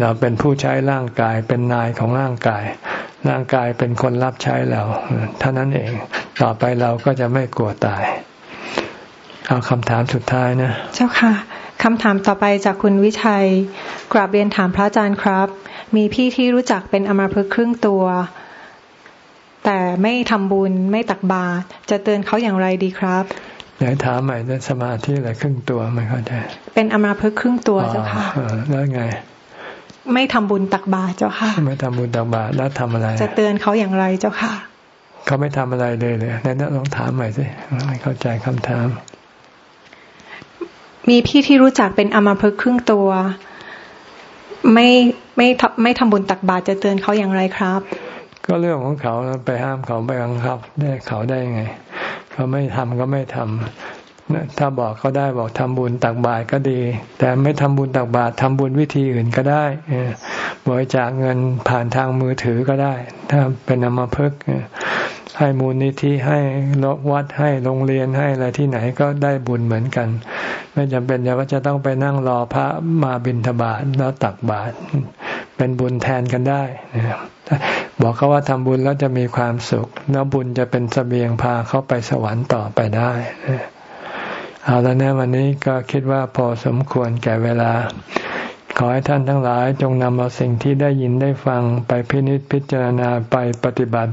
เราเป็นผู้ใช้ร่างกายเป็นนายของร่างกาย ร่างกายเป็นคนรับใช้เราเท่านั้นเอง ต่อไปเราก็จะไม่กลัวตาย เอาคำถามสุดท้ายนะ เจ้าค่ะคำถามต่อไปจากคุณวิชัย กราบเรียนถามพระอาจารย์ครับ มีพี่ที่รู้จักเป็นอมาพึกครึ่งตัว แต่ไม่ทำบุญไม่ตักบาตรจะเตือนเขาอย่างไรดีครับไหนถามใหม่ได้สมาธิอะไรครึ่งตัวไม่เข้าใจเป็นอมาพึกครึ่งตัวเจ้าค่ะแล้วไง ไม่ทำบุญตักบาตรเจ้าค่ะ ไม่ทำบุญตักบาตรแล้วทำอะไร จะเตือนเขาอย่างไรเจ้าค่ะ เขาไม่ทำอะไรเลยเลยนั่นลองถามใหม่สิไม่เข้าใจคำถาม มีพี่ที่รู้จักเป็นอมาพึกครึ่งตัว ไม่ไม่ไม่ทำบุญตักบาตรจะเตือนเขาอย่างไรครับ ก็เรื่องของเขาไปห้ามเขาไปบังคับได้เขาได้ยังไง เขาไม่ทำก็ไม่ทำถ้าบอกเขาได้บอกทำบุญตักบาตรก็ดี แต่ไม่ทำบุญตักบาตรทำบุญวิธีอื่นก็ได้บริจาคเงินผ่านทางมือถือก็ได้ ถ้าเป็นอมาพึก ให้มูลนิธิให้วัดให้โรงเรียนให้อะไรที่ไหนก็ได้บุญเหมือนกัน ไม่จำเป็นว่าจะต้องไปนั่งรอพระมาบิณฑบาตแล้วตักบาตรเป็นบุญแทนกันได้บอกเขาว่าทำบุญแล้วจะมีความสุข แล้วบุญจะเป็นสเสบียงพาเขาไปสวรรค์ต่อไปได้เอาแล้วนะวันนี้ก็คิดว่าพอสมควรแก่เวลา ขอให้ท่านทั้งหลายจงนำเอาสิ่งที่ได้ยินได้ฟังไปพินิจพิจารณาไปปฏิบัติ